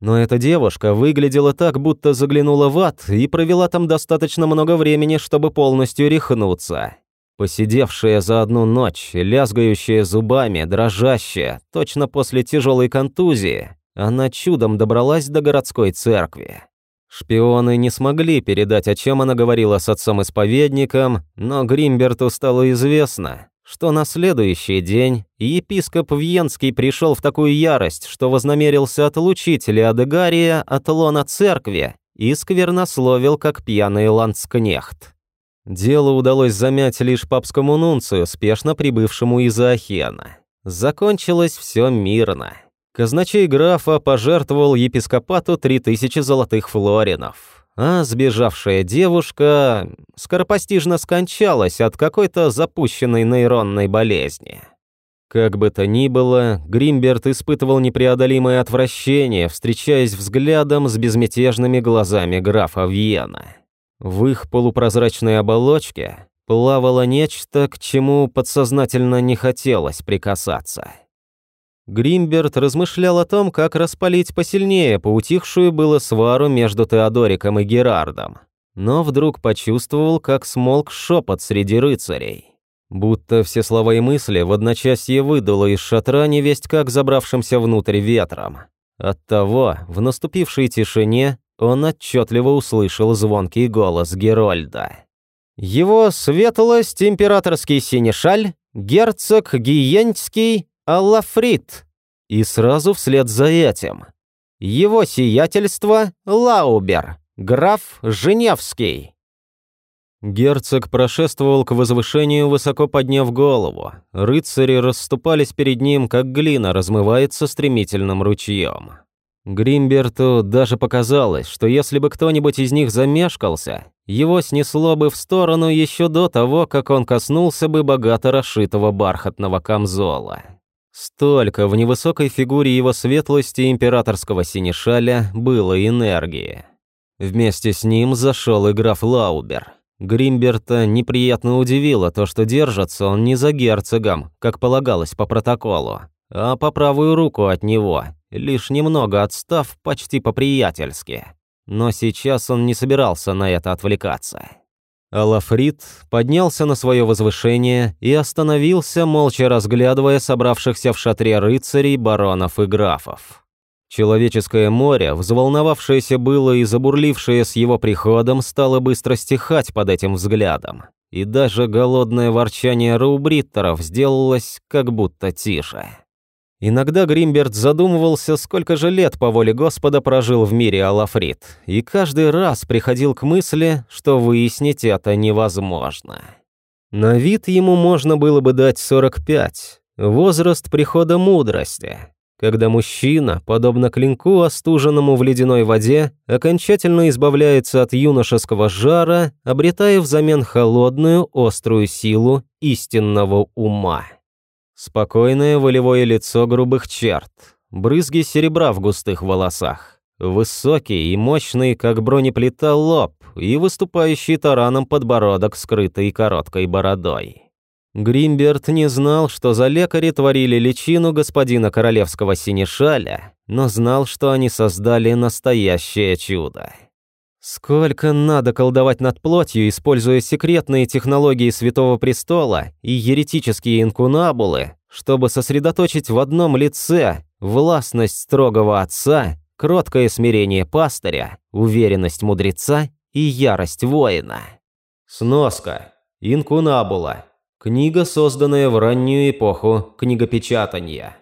Но эта девушка выглядела так, будто заглянула в ад и провела там достаточно много времени, чтобы полностью рехнуться. Посидевшая за одну ночь, лязгающая зубами, дрожащая, точно после тяжелой контузии, она чудом добралась до городской церкви. Шпионы не смогли передать, о чем она говорила с отцом-исповедником, но Гримберту стало известно, что на следующий день епископ Вьенский пришел в такую ярость, что вознамерился отлучить Леодегария от лона церкви и сквернословил, как пьяный ландскнехт. Дело удалось замять лишь папскому нунцию, спешно прибывшему из Ахена. Закончилось все мирно. Казначей графа пожертвовал епископату три тысячи золотых флоринов а сбежавшая девушка скоропостижно скончалась от какой-то запущенной нейронной болезни. Как бы то ни было, Гримберт испытывал непреодолимое отвращение, встречаясь взглядом с безмятежными глазами графа Вьена. В их полупрозрачной оболочке плавало нечто, к чему подсознательно не хотелось прикасаться. Гримберт размышлял о том, как распалить посильнее поутихшую было свару между Теодориком и Герардом. Но вдруг почувствовал, как смолк шепот среди рыцарей. Будто все слова и мысли в одночасье выдуло из шатра невесть как забравшимся внутрь ветром. Оттого, в наступившей тишине, он отчетливо услышал звонкий голос Герольда. «Его светлость, императорский синешаль, герцог Гиентский, Аллафрит. И сразу вслед за этим. Его сиятельство Лаубер, граф Женевский. Герцог прошествовал к возвышению, высоко подняв голову. Рыцари расступались перед ним, как глина размывается стремительным ручьем. Гримберту даже показалось, что если бы кто-нибудь из них замешкался, его снесло бы в сторону еще до того, как он коснулся бы богато расшитого бархатного камзола. Столько в невысокой фигуре его светлости императорского синешаля было энергии. Вместе с ним зашел и граф Лаубер. Гримберта неприятно удивило то, что держится он не за герцогом, как полагалось по протоколу, а по правую руку от него, лишь немного отстав почти по-приятельски. Но сейчас он не собирался на это отвлекаться. Алафрит поднялся на свое возвышение и остановился, молча разглядывая собравшихся в шатре рыцарей, баронов и графов. Человеческое море, взволновавшееся было и забурлившее с его приходом, стало быстро стихать под этим взглядом. И даже голодное ворчание раубриттеров сделалось как будто тише. Иногда Гримберт задумывался, сколько же лет по воле Господа прожил в мире Алафрит, и каждый раз приходил к мысли, что выяснить это невозможно. На вид ему можно было бы дать 45, возраст прихода мудрости. когда мужчина, подобно клинку, остуженному в ледяной воде, окончательно избавляется от юношеского жара, обретая взамен холодную, острую силу истинного ума. Спокойное волевое лицо грубых черт, брызги серебра в густых волосах, высокий и мощный, как бронеплита, лоб и выступающий тараном подбородок, скрытый короткой бородой. Гримберт не знал, что за лекари творили личину господина королевского синешаля, но знал, что они создали настоящее чудо. Сколько надо колдовать над плотью, используя секретные технологии Святого Престола и еретические инкунабулы, чтобы сосредоточить в одном лице властность строгого отца, кроткое смирение пастыря, уверенность мудреца и ярость воина. Сноска. Инкунабула. Книга, созданная в раннюю эпоху книгопечатания.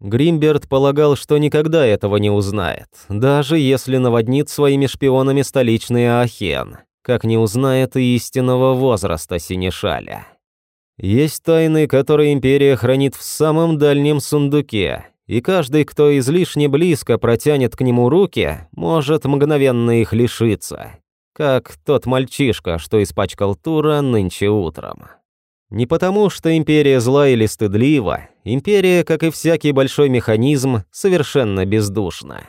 Гримберт полагал, что никогда этого не узнает, даже если наводнит своими шпионами столичный Ахен, как не узнает и истинного возраста Синешаля. Есть тайны, которые Империя хранит в самом дальнем сундуке, и каждый, кто излишне близко протянет к нему руки, может мгновенно их лишиться, как тот мальчишка, что испачкал Тура нынче утром. Не потому, что империя зла или стыдлива, империя, как и всякий большой механизм, совершенно бездушна.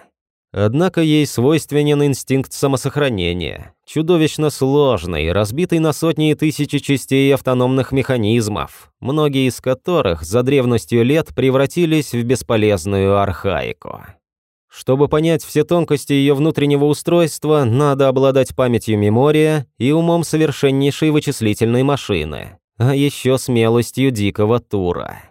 Однако ей свойственен инстинкт самосохранения, чудовищно сложный, разбитый на сотни и тысячи частей автономных механизмов, многие из которых за древностью лет превратились в бесполезную архаику. Чтобы понять все тонкости ее внутреннего устройства, надо обладать памятью мемория и умом совершеннейшей вычислительной машины, а еще смелостью дикого тура.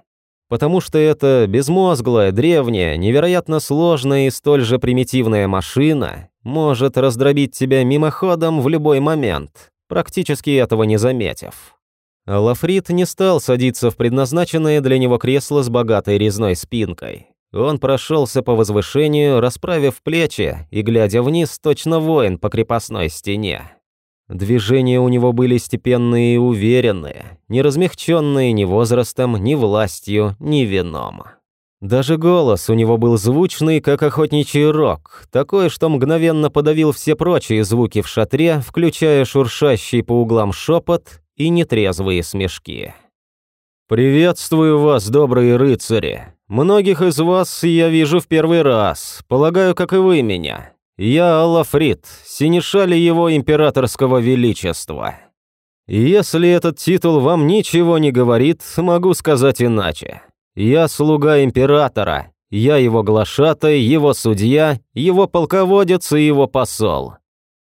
Потому что эта безмозглая, древняя, невероятно сложная и столь же примитивная машина может раздробить тебя мимоходом в любой момент, практически этого не заметив. Лафрит не стал садиться в предназначенное для него кресло с богатой резной спинкой. Он прошелся по возвышению, расправив плечи и глядя вниз, точно воин по крепостной стене. Движения у него были степенные и уверенные, не размягченные ни возрастом, ни властью, ни вином. Даже голос у него был звучный, как охотничий рог, такой, что мгновенно подавил все прочие звуки в шатре, включая шуршащий по углам шепот и нетрезвые смешки. «Приветствую вас, добрые рыцари! Многих из вас я вижу в первый раз, полагаю, как и вы меня. Я Аллафрид, синешали его императорского величества. Если этот титул вам ничего не говорит, могу сказать иначе. Я слуга императора, я его глашатай, его судья, его полководец и его посол.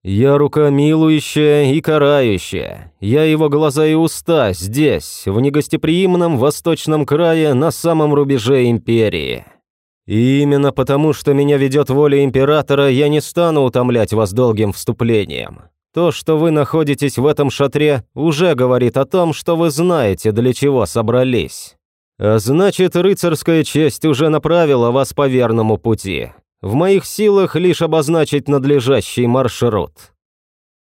Я рука милующая и карающая. Я его глаза и уста здесь, в негостеприимном восточном крае на самом рубеже империи. И именно потому, что меня ведет воля императора, я не стану утомлять вас долгим вступлением. То, что вы находитесь в этом шатре, уже говорит о том, что вы знаете, для чего собрались. А значит, рыцарская честь уже направила вас по верному пути. В моих силах лишь обозначить надлежащий маршрут».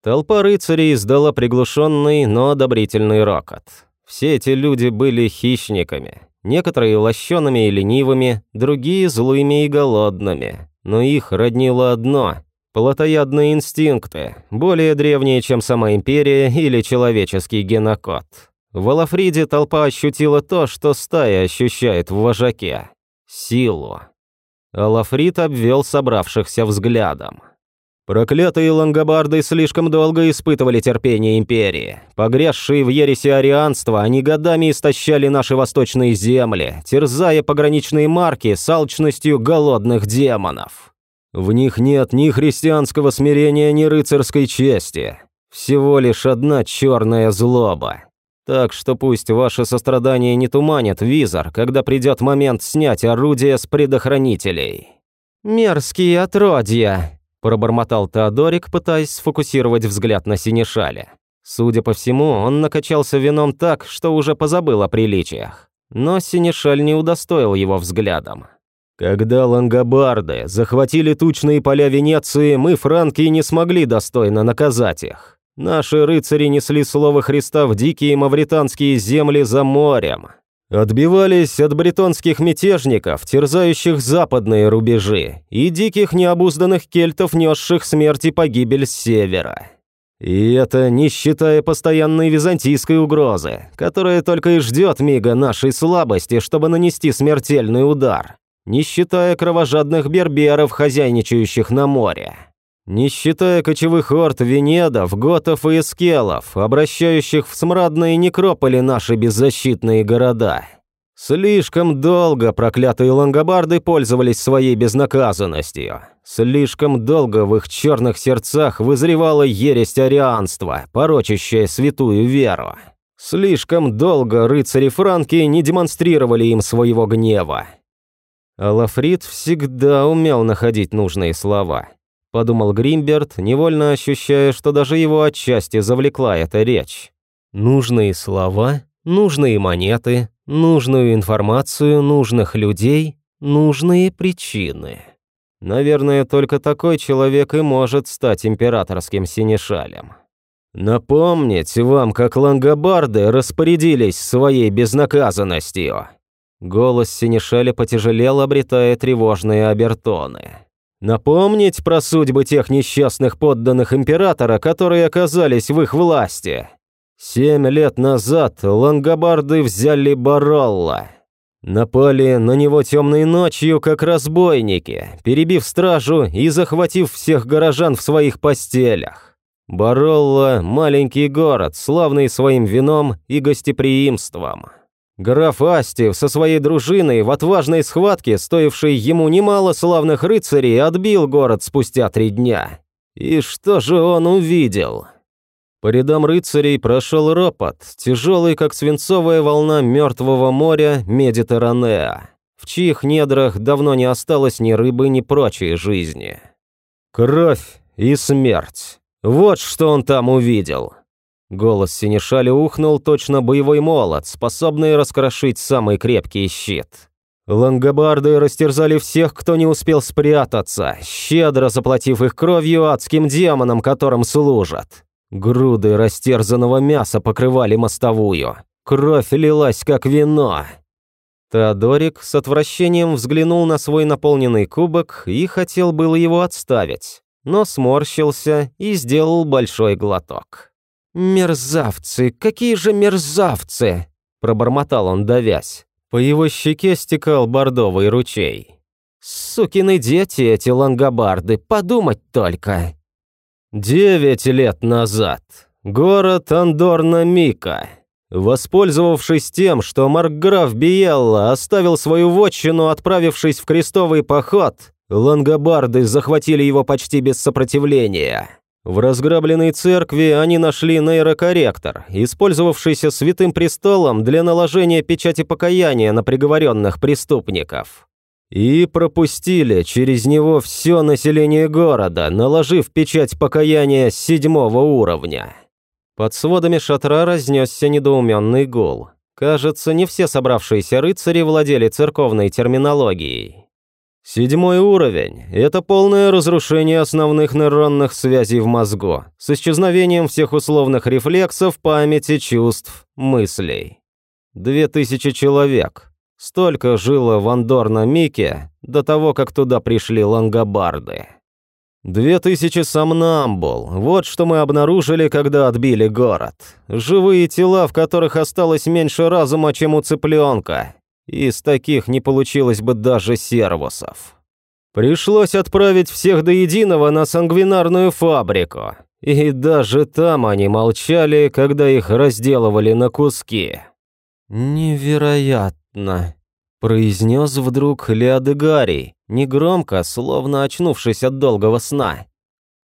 Толпа рыцарей издала приглушенный, но одобрительный рокот. Все эти люди были хищниками, Некоторые лощеными и ленивыми, другие злыми и голодными. Но их роднило одно – плотоядные инстинкты, более древние, чем сама империя или человеческий генокод. В Алафриде толпа ощутила то, что стая ощущает в вожаке – силу. Алафрид обвел собравшихся взглядом. Проклятые лангобарды слишком долго испытывали терпение империи. Погрязшие в ереси арианства, они годами истощали наши восточные земли, терзая пограничные марки с алчностью голодных демонов. В них нет ни христианского смирения, ни рыцарской чести. Всего лишь одна черная злоба. Так что пусть ваше сострадание не туманит визор, когда придет момент снять орудие с предохранителей. «Мерзкие отродья!» Пробормотал Теодорик, пытаясь сфокусировать взгляд на Синешале. Судя по всему, он накачался вином так, что уже позабыл о приличиях. Но Синешаль не удостоил его взглядом. Когда лангобарды захватили тучные поля Венеции, мы, франки, не смогли достойно наказать их. Наши рыцари несли слово Христа в дикие мавританские земли за морем. Отбивались от бретонских мятежников, терзающих западные рубежи, и диких необузданных кельтов, несших смерть и погибель с севера. И это не считая постоянной византийской угрозы, которая только и ждет мига нашей слабости, чтобы нанести смертельный удар, не считая кровожадных берберов, хозяйничающих на море, не считая кочевых орд венедов, готов и эскелов, обращающих в смрадные некрополи наши беззащитные города. Слишком долго проклятые лангобарды пользовались своей безнаказанностью. Слишком долго в их черных сердцах вызревала ересь арианства, порочащая святую веру. Слишком долго рыцари Франки не демонстрировали им своего гнева. Алафрид всегда умел находить нужные слова. Подумал Гримберт, невольно ощущая, что даже его отчасти завлекла эта речь. Нужные слова, нужные монеты, нужную информацию нужных людей, нужные причины. Наверное, только такой человек и может стать императорским синешалем. Напомнить вам, как лангобарды распорядились своей безнаказанностью. Голос синешаля потяжелел, обретая тревожные обертоны. Напомнить про судьбы тех несчастных подданных императора, которые оказались в их власти. Семь лет назад лангобарды взяли Баролла. Напали на него темной ночью, как разбойники, перебив стражу и захватив всех горожан в своих постелях. Баролла – маленький город, славный своим вином и гостеприимством. Граф Астив со своей дружиной в отважной схватке, стоившей ему немало славных рыцарей, отбил город спустя три дня. И что же он увидел? По рядам рыцарей прошел ропот, тяжелый, как свинцовая волна мертвого моря Медитеранеа, в чьих недрах давно не осталось ни рыбы, ни прочей жизни. Кровь и смерть. Вот что он там увидел. Голос Синишали ухнул точно боевой молот, способный раскрошить самый крепкий щит. Лангобарды растерзали всех, кто не успел спрятаться, щедро заплатив их кровью адским демонам, которым служат. Груды растерзанного мяса покрывали мостовую. Кровь лилась, как вино. Теодорик с отвращением взглянул на свой наполненный кубок и хотел было его отставить, но сморщился и сделал большой глоток. «Мерзавцы! Какие же мерзавцы!» – пробормотал он, давясь. По его щеке стекал бордовый ручей. «Сукины дети эти лангобарды, подумать только!» Девять лет назад. Город Андорна-Мика. Воспользовавшись тем, что Маркграф Биелла оставил свою вотчину, отправившись в крестовый поход, лангобарды захватили его почти без сопротивления. В разграбленной церкви они нашли нейрокорректор, использовавшийся Святым Престолом для наложения печати покаяния на приговоренных преступников. И пропустили через него все население города, наложив печать покаяния седьмого уровня. Под сводами шатра разнесся недоуменный гул. Кажется, не все собравшиеся рыцари владели церковной терминологией. Седьмой уровень – это полное разрушение основных нейронных связей в мозгу, с исчезновением всех условных рефлексов, памяти, чувств, мыслей. Две тысячи человек, Столько жило в Андорна-Мике до того, как туда пришли лангобарды. Две тысячи сомнамбул, вот что мы обнаружили, когда отбили город. Живые тела, в которых осталось меньше разума, чем у цыпленка. Из таких не получилось бы даже сервусов. Пришлось отправить всех до единого на сангвинарную фабрику. И даже там они молчали, когда их разделывали на куски. Невероятно понятно», – произнес вдруг Леодегарий, негромко, словно очнувшись от долгого сна.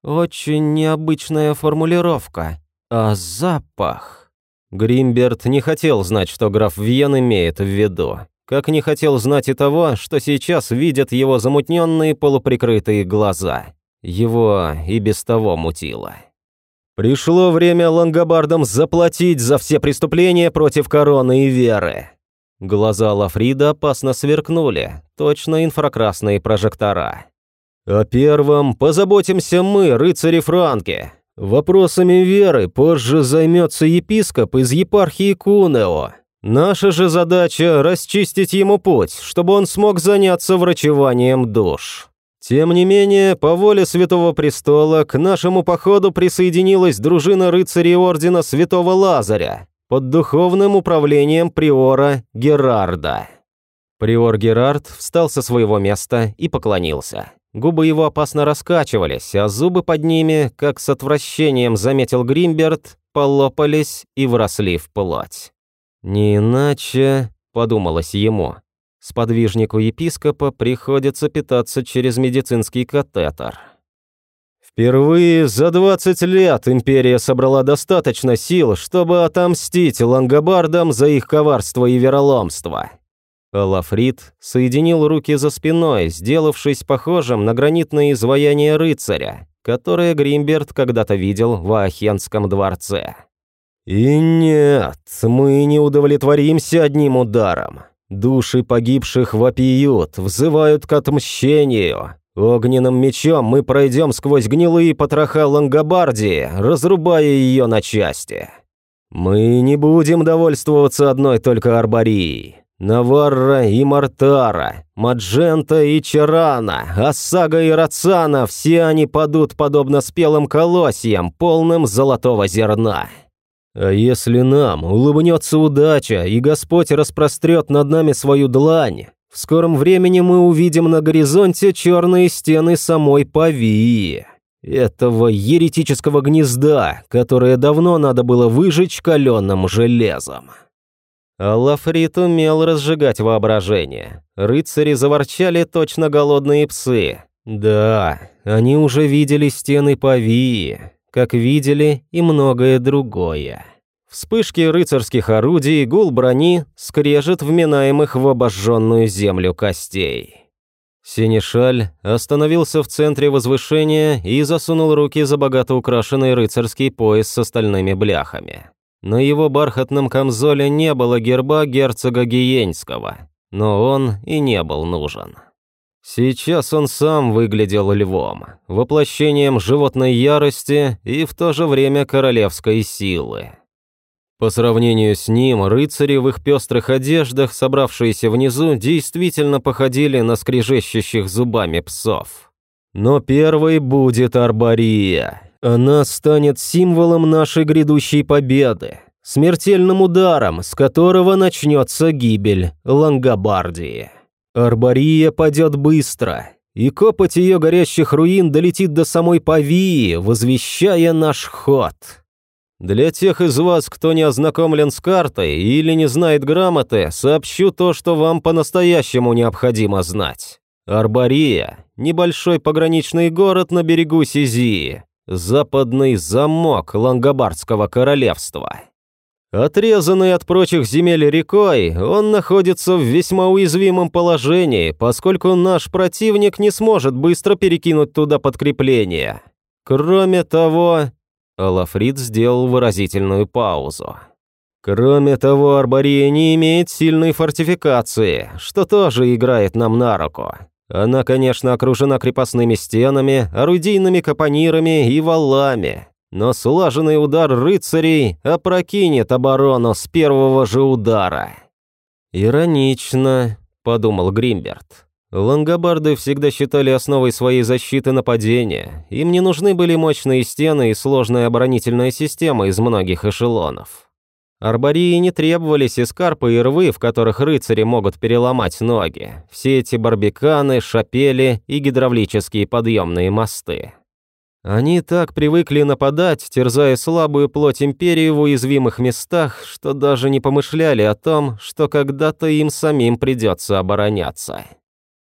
«Очень необычная формулировка. А запах...» Гримберт не хотел знать, что граф Вьен имеет в виду. Как не хотел знать и того, что сейчас видят его замутненные полуприкрытые глаза. Его и без того мутило. Пришло время лангобардам заплатить за все преступления против короны и веры. Глаза Лафрида опасно сверкнули, точно инфракрасные прожектора. «О первом позаботимся мы, рыцари Франки. Вопросами веры позже займется епископ из епархии Кунео. Наша же задача – расчистить ему путь, чтобы он смог заняться врачеванием душ. Тем не менее, по воле Святого Престола к нашему походу присоединилась дружина рыцарей Ордена Святого Лазаря под духовным управлением приора Герарда. Приор Герард встал со своего места и поклонился. Губы его опасно раскачивались, а зубы под ними, как с отвращением заметил Гримберт, полопались и вросли в плоть. «Не иначе», — подумалось ему, Сподвижнику епископа приходится питаться через медицинский катетер. Впервые за 20 лет империя собрала достаточно сил, чтобы отомстить лангобардам за их коварство и вероломство. Лафрит соединил руки за спиной, сделавшись похожим на гранитное изваяние рыцаря, которое Гримберт когда-то видел в Ахенском дворце. «И нет, мы не удовлетворимся одним ударом. Души погибших вопиют, взывают к отмщению. Огненным мечом мы пройдем сквозь гнилые потроха Лангобардии, разрубая ее на части. Мы не будем довольствоваться одной только Арборией. Наварра и Мартара, Маджента и Чарана, Осага и Рацана – все они падут подобно спелым колосьям, полным золотого зерна. А если нам улыбнется удача, и Господь распрострет над нами свою длань, в скором времени мы увидим на горизонте черные стены самой Павии, этого еретического гнезда, которое давно надо было выжечь каленым железом. Аллафрит умел разжигать воображение. Рыцари заворчали точно голодные псы. Да, они уже видели стены Павии, как видели и многое другое. Вспышки рыцарских орудий, гул брони, скрежет вминаемых в обожженную землю костей. Синишаль остановился в центре возвышения и засунул руки за богато украшенный рыцарский пояс с остальными бляхами. На его бархатном камзоле не было герба герцога Гиенского, но он и не был нужен. Сейчас он сам выглядел львом, воплощением животной ярости и в то же время королевской силы. По сравнению с ним, рыцари в их пестрых одеждах, собравшиеся внизу, действительно походили на скрежещущих зубами псов. Но первой будет Арбария. Она станет символом нашей грядущей победы, смертельным ударом, с которого начнется гибель Лангобардии. Арбария падет быстро, и копоть ее горящих руин долетит до самой Павии, возвещая наш ход. Для тех из вас, кто не ознакомлен с картой или не знает грамоты, сообщу то, что вам по-настоящему необходимо знать. Арбария – небольшой пограничный город на берегу Сизии, западный замок Лангобардского королевства. Отрезанный от прочих земель рекой, он находится в весьма уязвимом положении, поскольку наш противник не сможет быстро перекинуть туда подкрепление. Кроме того, Алафрид сделал выразительную паузу. Кроме того, Арбория не имеет сильной фортификации, что тоже играет нам на руку. Она, конечно, окружена крепостными стенами, орудийными капонирами и валами, но слаженный удар рыцарей опрокинет оборону с первого же удара. «Иронично», — подумал Гримберт. Лангобарды всегда считали основой своей защиты нападения. Им не нужны были мощные стены и сложная оборонительная система из многих эшелонов. Арбории не требовались эскарпы и рвы, в которых рыцари могут переломать ноги. Все эти барбиканы, шапели и гидравлические подъемные мосты. Они так привыкли нападать, терзая слабую плоть Империи в уязвимых местах, что даже не помышляли о том, что когда-то им самим придется обороняться.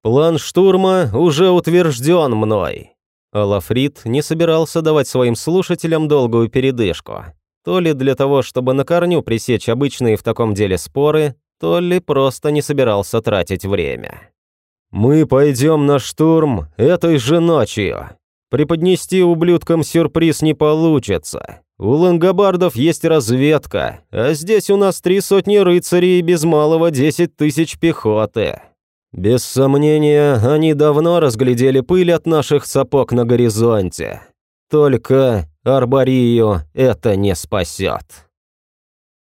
План штурма уже утвержден мной. Алафрит не собирался давать своим слушателям долгую передышку. То ли для того, чтобы на корню пресечь обычные в таком деле споры, то ли просто не собирался тратить время. «Мы пойдем на штурм этой же ночью», Преподнести ублюдкам сюрприз не получится. У лангобардов есть разведка, а здесь у нас три сотни рыцарей и без малого десять тысяч пехоты. Без сомнения, они давно разглядели пыль от наших сапог на горизонте. Только Арборию это не спасет.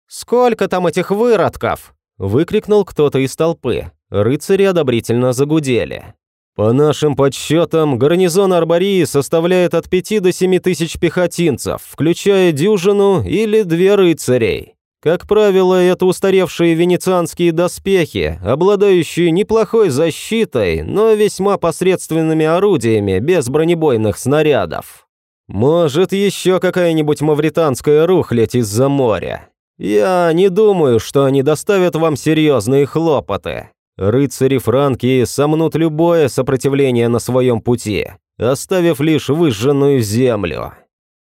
«Сколько там этих выродков?» – выкрикнул кто-то из толпы. Рыцари одобрительно загудели. По нашим подсчетам, гарнизон Арбории составляет от 5 до 7 тысяч пехотинцев, включая дюжину или две рыцарей. Как правило, это устаревшие венецианские доспехи, обладающие неплохой защитой, но весьма посредственными орудиями, без бронебойных снарядов. Может, еще какая-нибудь мавританская рухлядь из-за моря. Я не думаю, что они доставят вам серьезные хлопоты. Рыцари Франки сомнут любое сопротивление на своем пути, оставив лишь выжженную землю.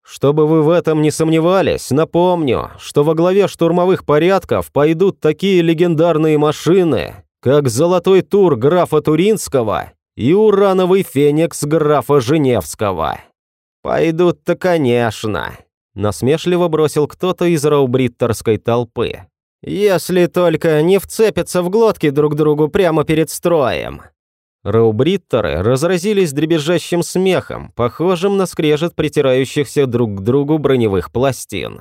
Чтобы вы в этом не сомневались, напомню, что во главе штурмовых порядков пойдут такие легендарные машины, как «Золотой тур» графа Туринского и «Урановый феникс» графа Женевского. «Пойдут-то, конечно», – насмешливо бросил кто-то из раубриттерской толпы. «Если только не вцепятся в глотки друг другу прямо перед строем». Раубриттеры разразились дребезжащим смехом, похожим на скрежет притирающихся друг к другу броневых пластин.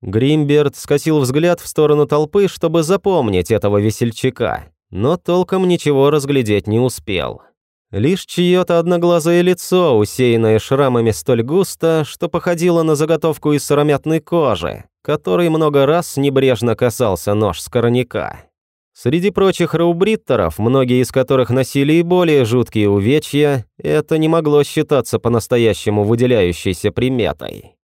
Гримберт скосил взгляд в сторону толпы, чтобы запомнить этого весельчака, но толком ничего разглядеть не успел. Лишь чье-то одноглазое лицо, усеянное шрамами столь густо, что походило на заготовку из сыромятной кожи, которой много раз небрежно касался нож скорняка. Среди прочих раубриттеров, многие из которых носили и более жуткие увечья, это не могло считаться по-настоящему выделяющейся приметой.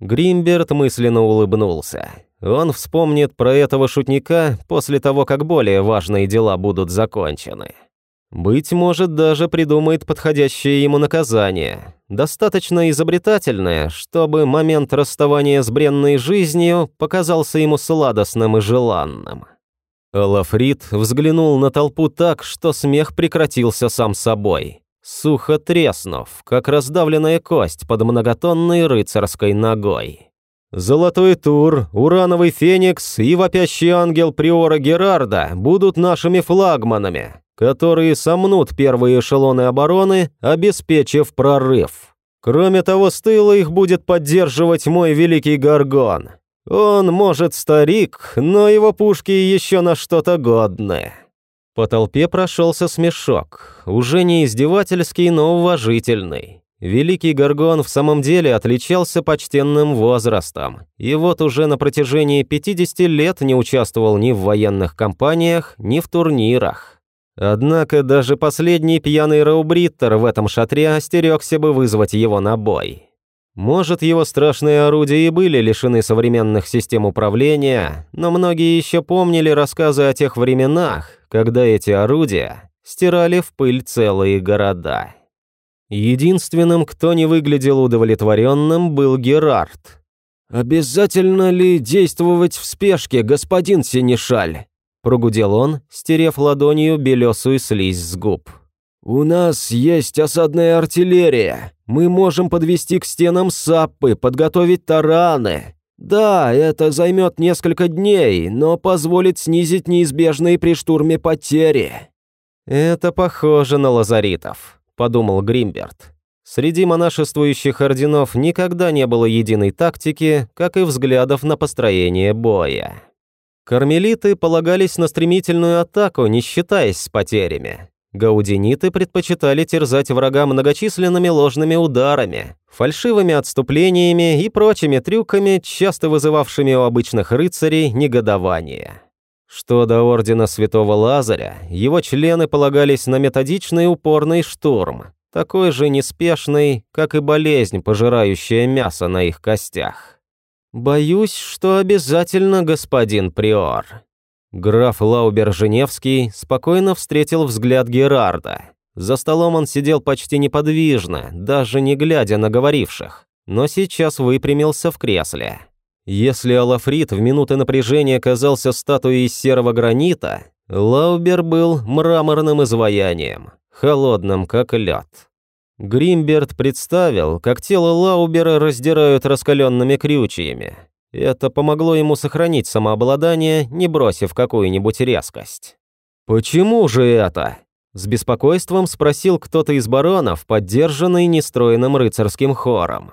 Гримберт мысленно улыбнулся. Он вспомнит про этого шутника после того, как более важные дела будут закончены. Быть может, даже придумает подходящее ему наказание, достаточно изобретательное, чтобы момент расставания с бренной жизнью показался ему сладостным и желанным. Лафрид взглянул на толпу так, что смех прекратился сам собой, сухо треснув, как раздавленная кость под многотонной рыцарской ногой. Золотой Тур, Урановый Феникс и Вопящий Ангел Приора Герарда будут нашими флагманами, которые сомнут первые эшелоны обороны, обеспечив прорыв. Кроме того, с тыла их будет поддерживать мой великий Гаргон, он, может, старик, но его пушки еще на что-то годны». По толпе прошелся смешок, уже не издевательский, но уважительный. Великий Горгон в самом деле отличался почтенным возрастом, и вот уже на протяжении 50 лет не участвовал ни в военных кампаниях, ни в турнирах. Однако даже последний пьяный Раубриттер в этом шатре остерегся бы вызвать его на бой. Может, его страшные орудия и были лишены современных систем управления, но многие еще помнили рассказы о тех временах, когда эти орудия стирали в пыль целые города. Единственным, кто не выглядел удовлетворенным, был Герард. «Обязательно ли действовать в спешке, господин Синишаль?» – прогудел он, стерев ладонью белесую слизь с губ. «У нас есть осадная артиллерия. Мы можем подвести к стенам саппы, подготовить тараны. Да, это займет несколько дней, но позволит снизить неизбежные при штурме потери». «Это похоже на лазаритов», – подумал Гримберт. Среди монашествующих орденов никогда не было единой тактики, как и взглядов на построение боя. Кармелиты полагались на стремительную атаку, не считаясь с потерями. Гаудиниты предпочитали терзать врага многочисленными ложными ударами, фальшивыми отступлениями и прочими трюками, часто вызывавшими у обычных рыцарей негодование. Что до Ордена Святого Лазаря, его члены полагались на методичный упорный штурм, такой же неспешный, как и болезнь, пожирающая мясо на их костях. «Боюсь, что обязательно, господин Приор», Граф Лаубер-Женевский спокойно встретил взгляд Герарда. За столом он сидел почти неподвижно, даже не глядя на говоривших, но сейчас выпрямился в кресле. Если Алафрит в минуты напряжения казался статуей из серого гранита, Лаубер был мраморным изваянием, холодным как лед. Гримберт представил, как тело Лаубера раздирают раскаленными крючьями, это помогло ему сохранить самообладание, не бросив какую-нибудь резкость. «Почему же это?» С беспокойством спросил кто-то из баронов, поддержанный нестроенным рыцарским хором.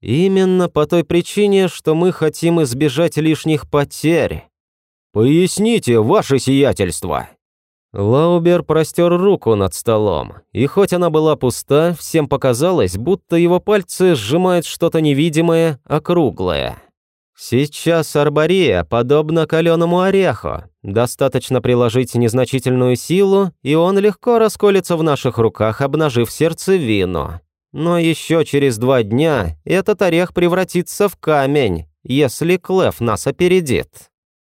Именно по той причине, что мы хотим избежать лишних потерь. Поясните, ваше сиятельство. Лаубер простер руку над столом, и хоть она была пуста, всем показалось, будто его пальцы сжимают что-то невидимое, округлое. Сейчас арбория подобна каленому ореху. Достаточно приложить незначительную силу, и он легко расколется в наших руках, обнажив сердцевину. Но еще через два дня этот орех превратится в камень, если Клев нас опередит.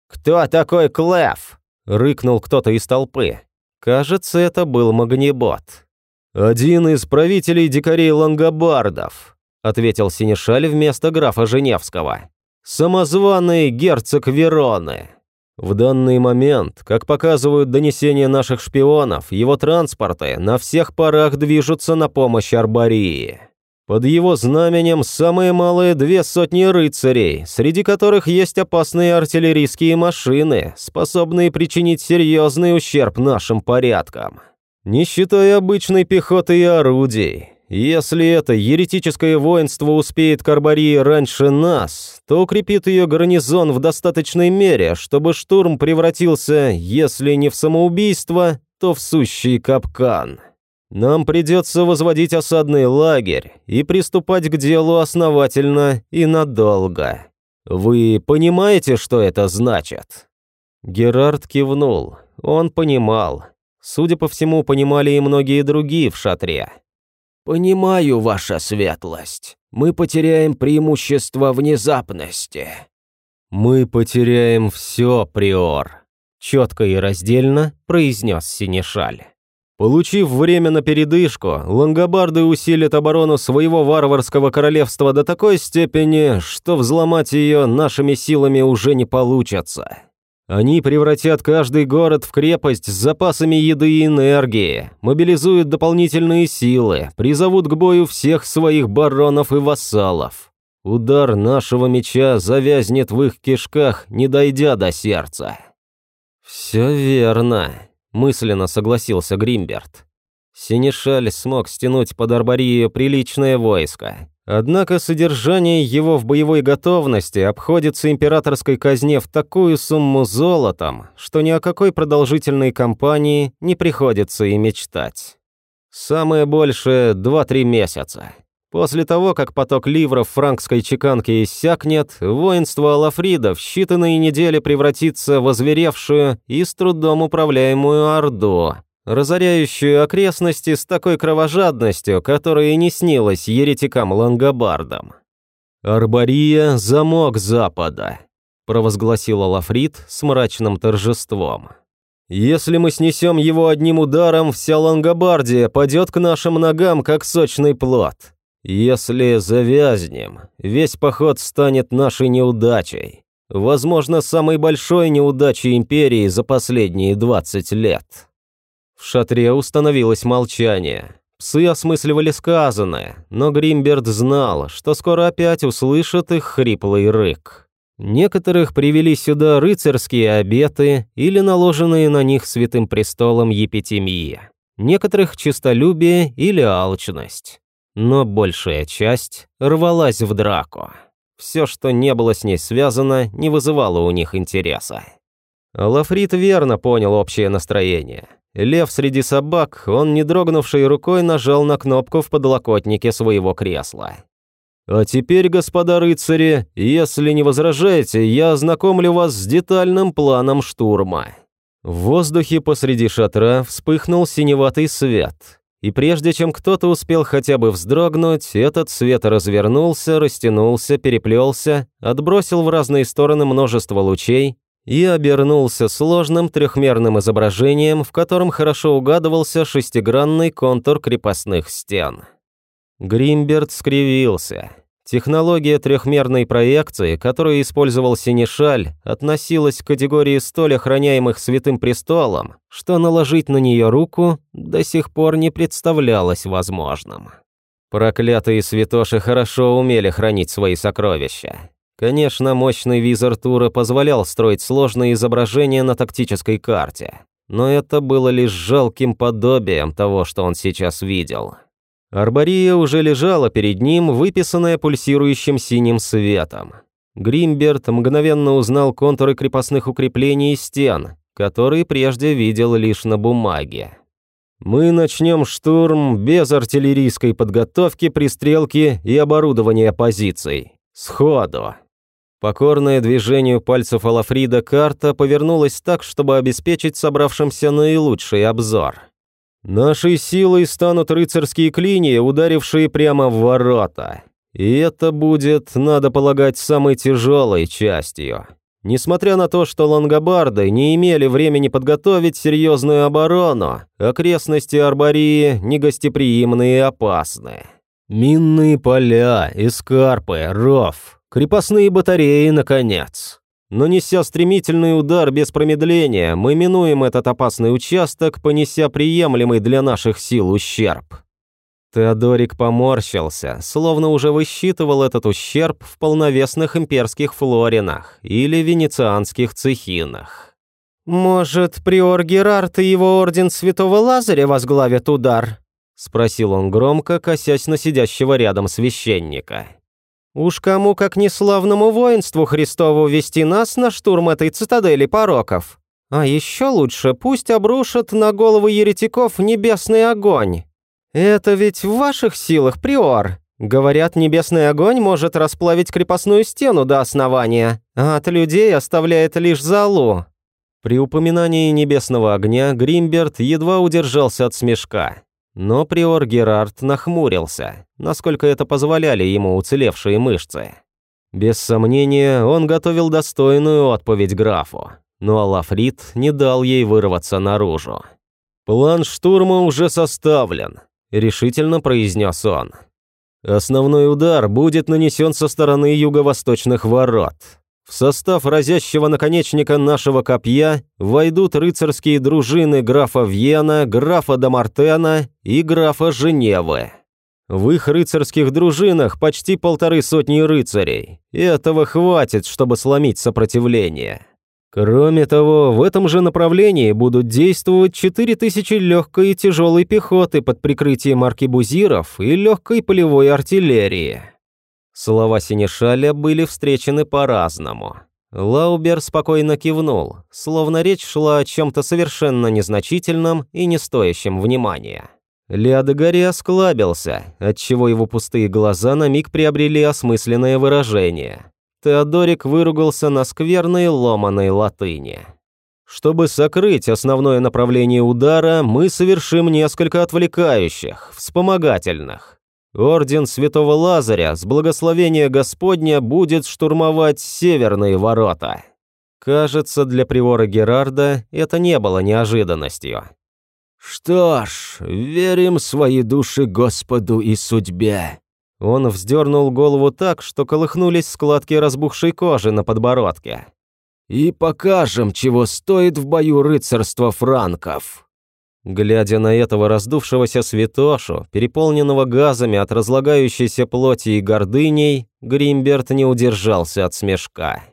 «Кто такой Клев?» — рыкнул кто-то из толпы. Кажется, это был Магнибот. «Один из правителей дикарей Лангобардов», — ответил Синешаль вместо графа Женевского. «Самозваный герцог Вероны». В данный момент, как показывают донесения наших шпионов, его транспорты на всех парах движутся на помощь Арбории. Под его знаменем самые малые две сотни рыцарей, среди которых есть опасные артиллерийские машины, способные причинить серьезный ущерб нашим порядкам. Не считая обычной пехоты и орудий. Если это еретическое воинство успеет к раньше нас, то укрепит ее гарнизон в достаточной мере, чтобы штурм превратился, если не в самоубийство, то в сущий капкан. Нам придется возводить осадный лагерь и приступать к делу основательно и надолго. Вы понимаете, что это значит?» Герард кивнул. Он понимал. Судя по всему, понимали и многие другие в шатре. «Понимаю, ваша светлость. Мы потеряем преимущество внезапности». «Мы потеряем все, приор», — четко и раздельно произнес Синешаль. Получив время на передышку, лангобарды усилят оборону своего варварского королевства до такой степени, что взломать ее нашими силами уже не получится. Они превратят каждый город в крепость с запасами еды и энергии, мобилизуют дополнительные силы, призовут к бою всех своих баронов и вассалов. Удар нашего меча завязнет в их кишках, не дойдя до сердца. «Все верно», мысленно согласился Гримберт. Синишаль смог стянуть под Арборию приличное войско. Однако содержание его в боевой готовности обходится императорской казне в такую сумму золотом, что ни о какой продолжительной кампании не приходится и мечтать. Самое большее – 2-3 месяца. После того, как поток ливров франкской чеканки иссякнет, воинство Алафрида в считанные недели превратится в озверевшую и с трудом управляемую орду, разоряющую окрестности с такой кровожадностью, которая не снилась еретикам-лангобардам. «Арбория – замок Запада», – провозгласил Алафрид с мрачным торжеством. «Если мы снесем его одним ударом, вся Лангобардия падет к нашим ногам, как сочный плод. Если завязнем, весь поход станет нашей неудачей. Возможно, самой большой неудачей империи за последние 20 лет. В шатре установилось молчание. Псы осмысливали сказанное, но Гримберт знал, что скоро опять услышат их хриплый рык. Некоторых привели сюда рыцарские обеты или наложенные на них святым престолом епитемии. Некоторых – честолюбие или алчность но большая часть рвалась в драку. Все, что не было с ней связано, не вызывало у них интереса. Лафрит верно понял общее настроение. Лев среди собак, он, не дрогнувшей рукой, нажал на кнопку в подлокотнике своего кресла. «А теперь, господа рыцари, если не возражаете, я ознакомлю вас с детальным планом штурма». В воздухе посреди шатра вспыхнул синеватый свет. И прежде чем кто-то успел хотя бы вздрогнуть, этот свет развернулся, растянулся, переплелся, отбросил в разные стороны множество лучей и обернулся сложным трехмерным изображением, в котором хорошо угадывался шестигранный контур крепостных стен. Гримберт скривился. Технология трехмерной проекции, которую использовал Синишаль, относилась к категории столь охраняемых Святым Престолом, что наложить на нее руку до сих пор не представлялось возможным. Проклятые святоши хорошо умели хранить свои сокровища. Конечно, мощный визор Тура позволял строить сложные изображения на тактической карте, но это было лишь жалким подобием того, что он сейчас видел. Арбория уже лежала перед ним, выписанная пульсирующим синим светом. Гримберт мгновенно узнал контуры крепостных укреплений и стен, которые прежде видел лишь на бумаге. «Мы начнем штурм без артиллерийской подготовки, пристрелки и оборудования позиций. Сходу». Покорная движению пальцев Алафрида карта повернулась так, чтобы обеспечить собравшимся наилучший обзор. Нашей силой станут рыцарские клинии, ударившие прямо в ворота. И это будет, надо полагать, самой тяжелой частью. Несмотря на то, что лангобарды не имели времени подготовить серьезную оборону, окрестности Арбории негостеприимны и опасны. Минные поля, эскарпы, ров, крепостные батареи, наконец. Нанеся стремительный удар без промедления, мы минуем этот опасный участок, понеся приемлемый для наших сил ущерб. Теодорик поморщился, словно уже высчитывал этот ущерб в полновесных имперских флоринах или венецианских цехинах. «Может, приор Герард и его орден Святого Лазаря возглавят удар?» – спросил он громко, косясь на сидящего рядом священника. Уж кому, как не славному воинству Христову, вести нас на штурм этой цитадели пороков. А еще лучше пусть обрушат на головы еретиков небесный огонь. Это ведь в ваших силах, приор. Говорят, небесный огонь может расплавить крепостную стену до основания, а от людей оставляет лишь залу. При упоминании небесного огня Гримберт едва удержался от смешка. Но приор Герард нахмурился, насколько это позволяли ему уцелевшие мышцы. Без сомнения, он готовил достойную отповедь графу, но Алафрит не дал ей вырваться наружу. «План штурма уже составлен», – решительно произнес он. «Основной удар будет нанесен со стороны юго-восточных ворот, в состав разящего наконечника нашего копья войдут рыцарские дружины графа Вьена, графа Дамартена и графа Женевы. В их рыцарских дружинах почти полторы сотни рыцарей. И этого хватит, чтобы сломить сопротивление. Кроме того, в этом же направлении будут действовать 4000 легкой и тяжелой пехоты под прикрытием аркебузиров и легкой полевой артиллерии. Слова Синешаля были встречены по-разному. Лаубер спокойно кивнул, словно речь шла о чем-то совершенно незначительном и не стоящем внимания. Леодагари осклабился, отчего его пустые глаза на миг приобрели осмысленное выражение. Теодорик выругался на скверной ломаной латыни. Чтобы сокрыть основное направление удара, мы совершим несколько отвлекающих, вспомогательных. Орден Святого Лазаря с благословения Господня будет штурмовать северные ворота. Кажется, для приора Герарда это не было неожиданностью. «Что ж, верим свои души Господу и судьбе». Он вздернул голову так, что колыхнулись складки разбухшей кожи на подбородке. «И покажем, чего стоит в бою рыцарство франков». Глядя на этого раздувшегося святошу, переполненного газами от разлагающейся плоти и гордыней, Гримберт не удержался от смешка.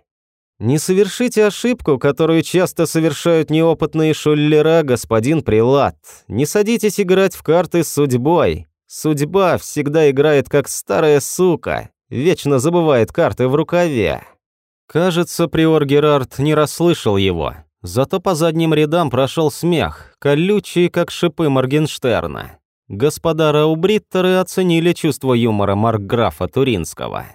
«Не совершите ошибку, которую часто совершают неопытные шуллера, господин Прилад. Не садитесь играть в карты с судьбой. Судьба всегда играет как старая сука, вечно забывает карты в рукаве». Кажется, приор Герард не расслышал его, Зато по задним рядам прошел смех, колючий, как шипы Моргенштерна. Господа Раубриттеры оценили чувство юмора Маркграфа Туринского.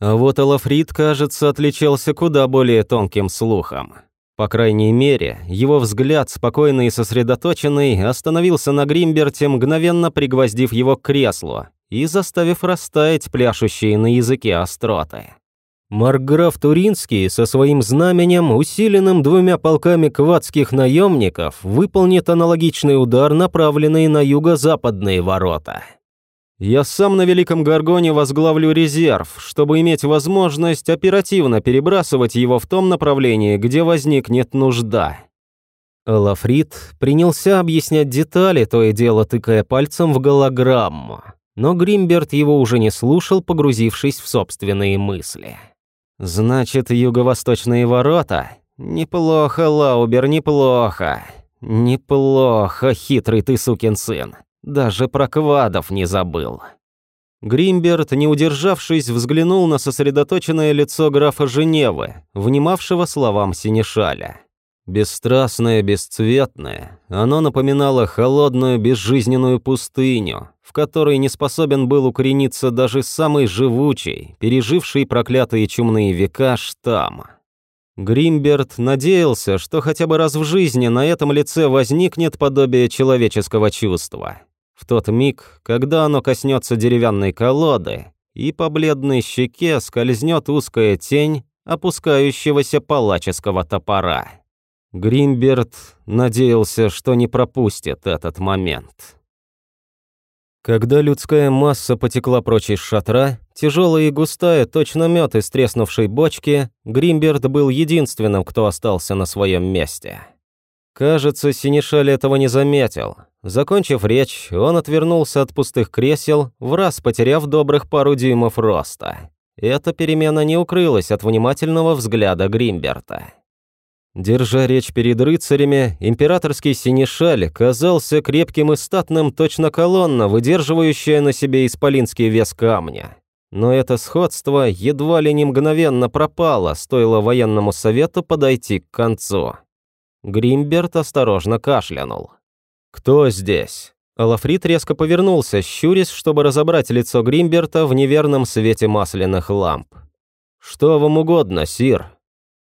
А вот Элафрид, кажется, отличался куда более тонким слухом. По крайней мере, его взгляд, спокойный и сосредоточенный, остановился на Гримберте, мгновенно пригвоздив его к креслу и заставив растаять пляшущие на языке остроты. Марграф Туринский со своим знаменем, усиленным двумя полками квадских наемников, выполнит аналогичный удар, направленный на юго-западные ворота. Я сам на Великом Гаргоне возглавлю резерв, чтобы иметь возможность оперативно перебрасывать его в том направлении, где возникнет нужда. Лафрит принялся объяснять детали, то и дело тыкая пальцем в голограмму. Но Гримберт его уже не слушал, погрузившись в собственные мысли. Значит, юго-восточные ворота? Неплохо, Лаубер, неплохо. Неплохо, хитрый ты сукин сын. Даже про квадов не забыл. Гримберт, не удержавшись, взглянул на сосредоточенное лицо графа Женевы, внимавшего словам Синешаля. Бесстрастное, бесцветное, оно напоминало холодную, безжизненную пустыню, в которой не способен был укорениться даже самый живучий, переживший проклятые чумные века штамм. Гримберт надеялся, что хотя бы раз в жизни на этом лице возникнет подобие человеческого чувства. В тот миг, когда оно коснется деревянной колоды, и по бледной щеке скользнет узкая тень опускающегося палаческого топора. Гримберт надеялся, что не пропустит этот момент. Когда людская масса потекла прочь из шатра, тяжелая и густая, точно мед из треснувшей бочки, Гримберт был единственным, кто остался на своем месте. Кажется, Синишаль этого не заметил. Закончив речь, он отвернулся от пустых кресел, в раз потеряв добрых пару дюймов роста. Эта перемена не укрылась от внимательного взгляда Гримберта. Держа речь перед рыцарями, императорский синешаль казался крепким и статным, точно колонна, выдерживающая на себе исполинский вес камня. Но это сходство едва ли не мгновенно пропало, стоило военному совету подойти к концу. Гримберт осторожно кашлянул. «Кто здесь?» Алафрит резко повернулся, щурясь, чтобы разобрать лицо Гримберта в неверном свете масляных ламп. «Что вам угодно, сир?»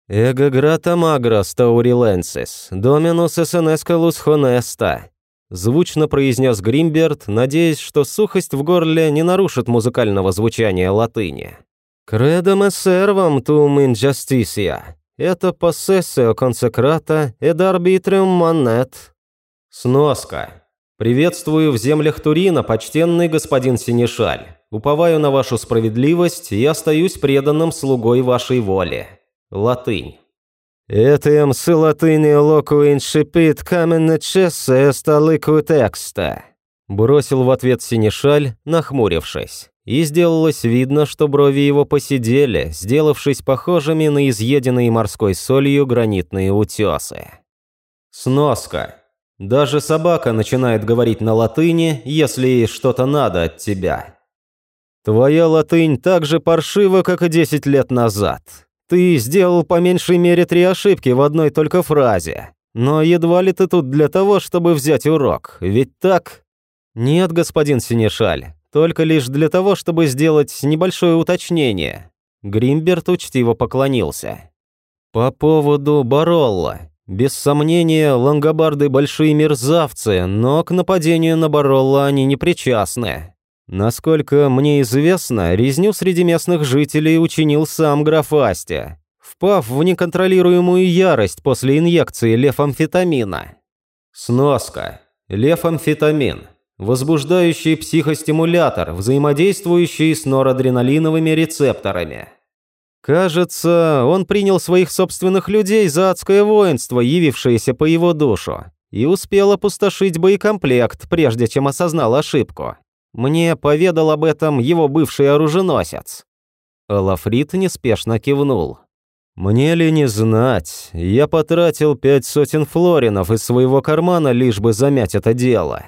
«Эго грата магрос тауриленсис, доминус эсенескалус хонеста», звучно произнес Гримберт, надеясь, что сухость в горле не нарушит музыкального звучания латыни. «Кредом эсервам тум инжастисия», это поссессио консекрата эд арбитриум монет. Сноска. Приветствую в землях Турина, почтенный господин Синишаль. Уповаю на вашу справедливость и остаюсь преданным слугой вашей воли. Латынь. «Этем с латыни локу иншипит каменне чессе столыку текста», бросил в ответ Синишаль, нахмурившись и сделалось видно, что брови его посидели, сделавшись похожими на изъеденные морской солью гранитные утесы. Сноска. Даже собака начинает говорить на латыни, если ей что-то надо от тебя. Твоя латынь так же паршива, как и 10 лет назад. Ты сделал по меньшей мере три ошибки в одной только фразе. Но едва ли ты тут для того, чтобы взять урок, ведь так? Нет, господин Синешаль, только лишь для того, чтобы сделать небольшое уточнение. Гримберт учтиво поклонился. По поводу Баролла. Без сомнения, лангобарды большие мерзавцы, но к нападению на Баролла они не причастны. Насколько мне известно, резню среди местных жителей учинил сам граф Асти, впав в неконтролируемую ярость после инъекции лефамфетамина. Сноска. Лефамфетамин возбуждающий психостимулятор, взаимодействующий с норадреналиновыми рецепторами. Кажется, он принял своих собственных людей за адское воинство, явившееся по его душу, и успел опустошить боекомплект, прежде чем осознал ошибку. Мне поведал об этом его бывший оруженосец. Лафрит неспешно кивнул. «Мне ли не знать, я потратил пять сотен флоринов из своего кармана, лишь бы замять это дело.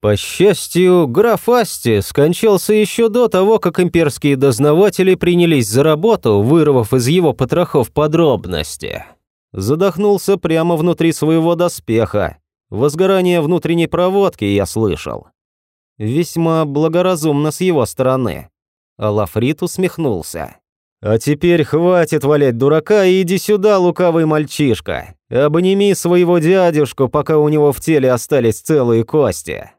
По счастью, граф Асти скончался еще до того, как имперские дознаватели принялись за работу, вырвав из его потрохов подробности. Задохнулся прямо внутри своего доспеха. Возгорание внутренней проводки я слышал. Весьма благоразумно с его стороны. Алафрит усмехнулся. «А теперь хватит валять дурака и иди сюда, лукавый мальчишка. Обними своего дядюшку, пока у него в теле остались целые кости».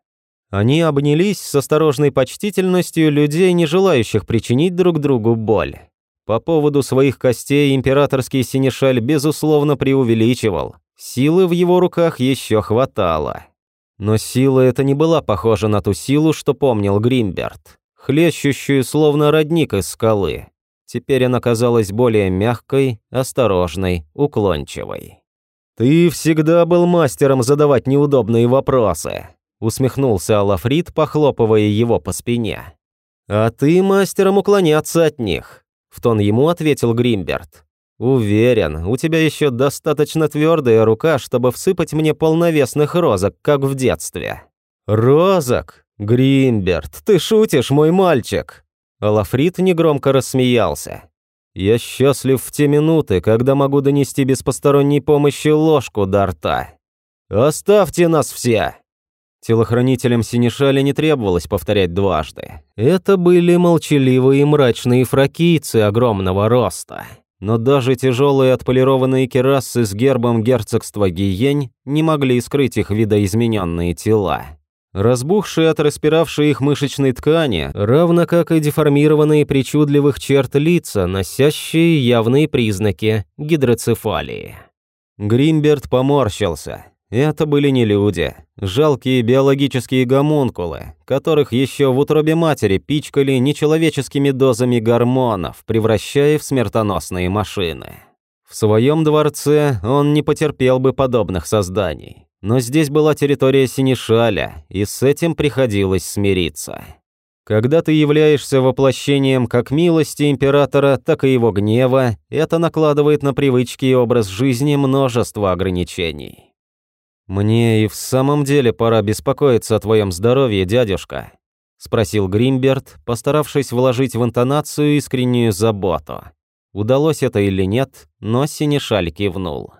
Они обнялись с осторожной почтительностью людей, не желающих причинить друг другу боль. По поводу своих костей императорский синешаль безусловно преувеличивал. Силы в его руках еще хватало. Но сила эта не была похожа на ту силу, что помнил Гримберт, хлещущую словно родник из скалы. Теперь она казалась более мягкой, осторожной, уклончивой. «Ты всегда был мастером задавать неудобные вопросы», усмехнулся Алафрид, похлопывая его по спине. «А ты мастером уклоняться от них», — в тон ему ответил Гримберт. «Уверен, у тебя еще достаточно твердая рука, чтобы всыпать мне полновесных розок, как в детстве». «Розок? Гримберт, ты шутишь, мой мальчик?» Алафрит негромко рассмеялся. «Я счастлив в те минуты, когда могу донести без посторонней помощи ложку до рта. Оставьте нас все!» Телохранителям Синишаля не требовалось повторять дважды. Это были молчаливые и мрачные фракийцы огромного роста. Но даже тяжелые отполированные керасы с гербом герцогства Гиень не могли скрыть их видоизмененные тела. Разбухшие от распиравшей их мышечной ткани, равно как и деформированные причудливых черт лица, носящие явные признаки гидроцефалии. Гримберт поморщился. Это были не люди, жалкие биологические гомункулы, которых еще в утробе матери пичкали нечеловеческими дозами гормонов, превращая в смертоносные машины. В своем дворце он не потерпел бы подобных созданий. Но здесь была территория Синишаля, и с этим приходилось смириться. Когда ты являешься воплощением как милости императора, так и его гнева, это накладывает на привычки и образ жизни множество ограничений. «Мне и в самом деле пора беспокоиться о твоем здоровье, дядюшка», — спросил Гримберт, постаравшись вложить в интонацию искреннюю заботу. Удалось это или нет, но Синишаль кивнул.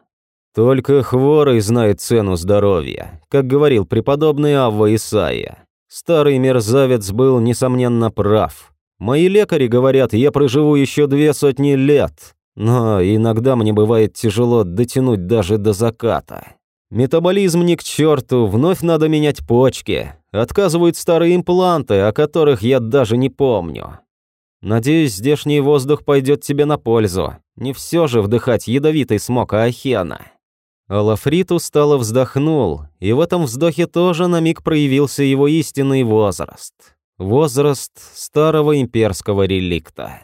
«Только хворый знает цену здоровья», как говорил преподобный Авва Исаия. Старый мерзавец был, несомненно, прав. Мои лекари говорят, я проживу еще две сотни лет, но иногда мне бывает тяжело дотянуть даже до заката. Метаболизм ни к черту, вновь надо менять почки. Отказывают старые импланты, о которых я даже не помню. Надеюсь, здешний воздух пойдет тебе на пользу. Не все же вдыхать ядовитый смог Ахена. Алафрит устало вздохнул, и в этом вздохе тоже на миг проявился его истинный возраст. Возраст старого имперского реликта.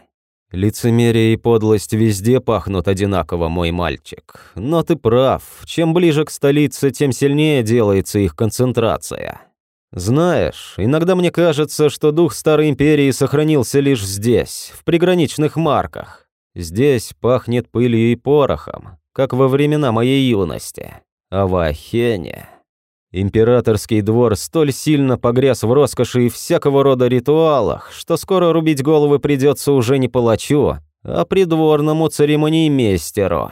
Лицемерие и подлость везде пахнут одинаково, мой мальчик. Но ты прав, чем ближе к столице, тем сильнее делается их концентрация. Знаешь, иногда мне кажется, что дух Старой Империи сохранился лишь здесь, в приграничных марках. Здесь пахнет пылью и порохом, как во времена моей юности. А в Ахене... Императорский двор столь сильно погряз в роскоши и всякого рода ритуалах, что скоро рубить головы придется уже не палачу, а придворному церемониймейстеру.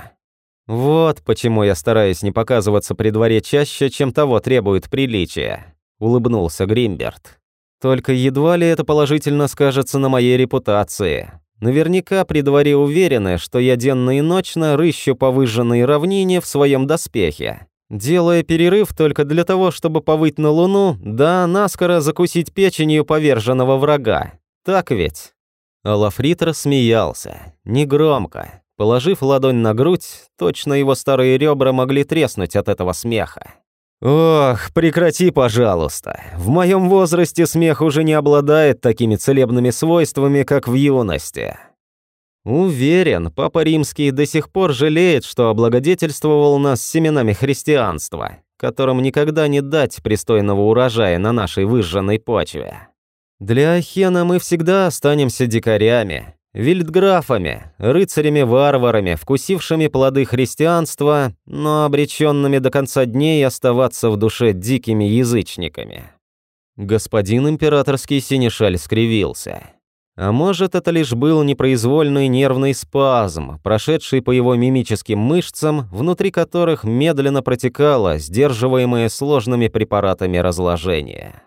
Вот почему я стараюсь не показываться при дворе чаще, чем того требует приличия, улыбнулся Гримберт. Только едва ли это положительно скажется на моей репутации. Наверняка при дворе уверены, что я денно и ночно рыщу по выжженной равнине в своем доспехе делая перерыв только для того, чтобы повыть на луну, да наскоро закусить печенью поверженного врага. Так ведь?» Алафрит рассмеялся, негромко. Положив ладонь на грудь, точно его старые ребра могли треснуть от этого смеха. «Ох, прекрати, пожалуйста. В моем возрасте смех уже не обладает такими целебными свойствами, как в юности. Уверен, Папа Римский до сих пор жалеет, что облагодетельствовал нас семенами христианства, которым никогда не дать пристойного урожая на нашей выжженной почве. Для Ахена мы всегда останемся дикарями, вильдграфами, рыцарями-варварами, вкусившими плоды христианства, но обреченными до конца дней оставаться в душе дикими язычниками. Господин императорский синешаль скривился. А может, это лишь был непроизвольный нервный спазм, прошедший по его мимическим мышцам, внутри которых медленно протекало, сдерживаемое сложными препаратами разложение.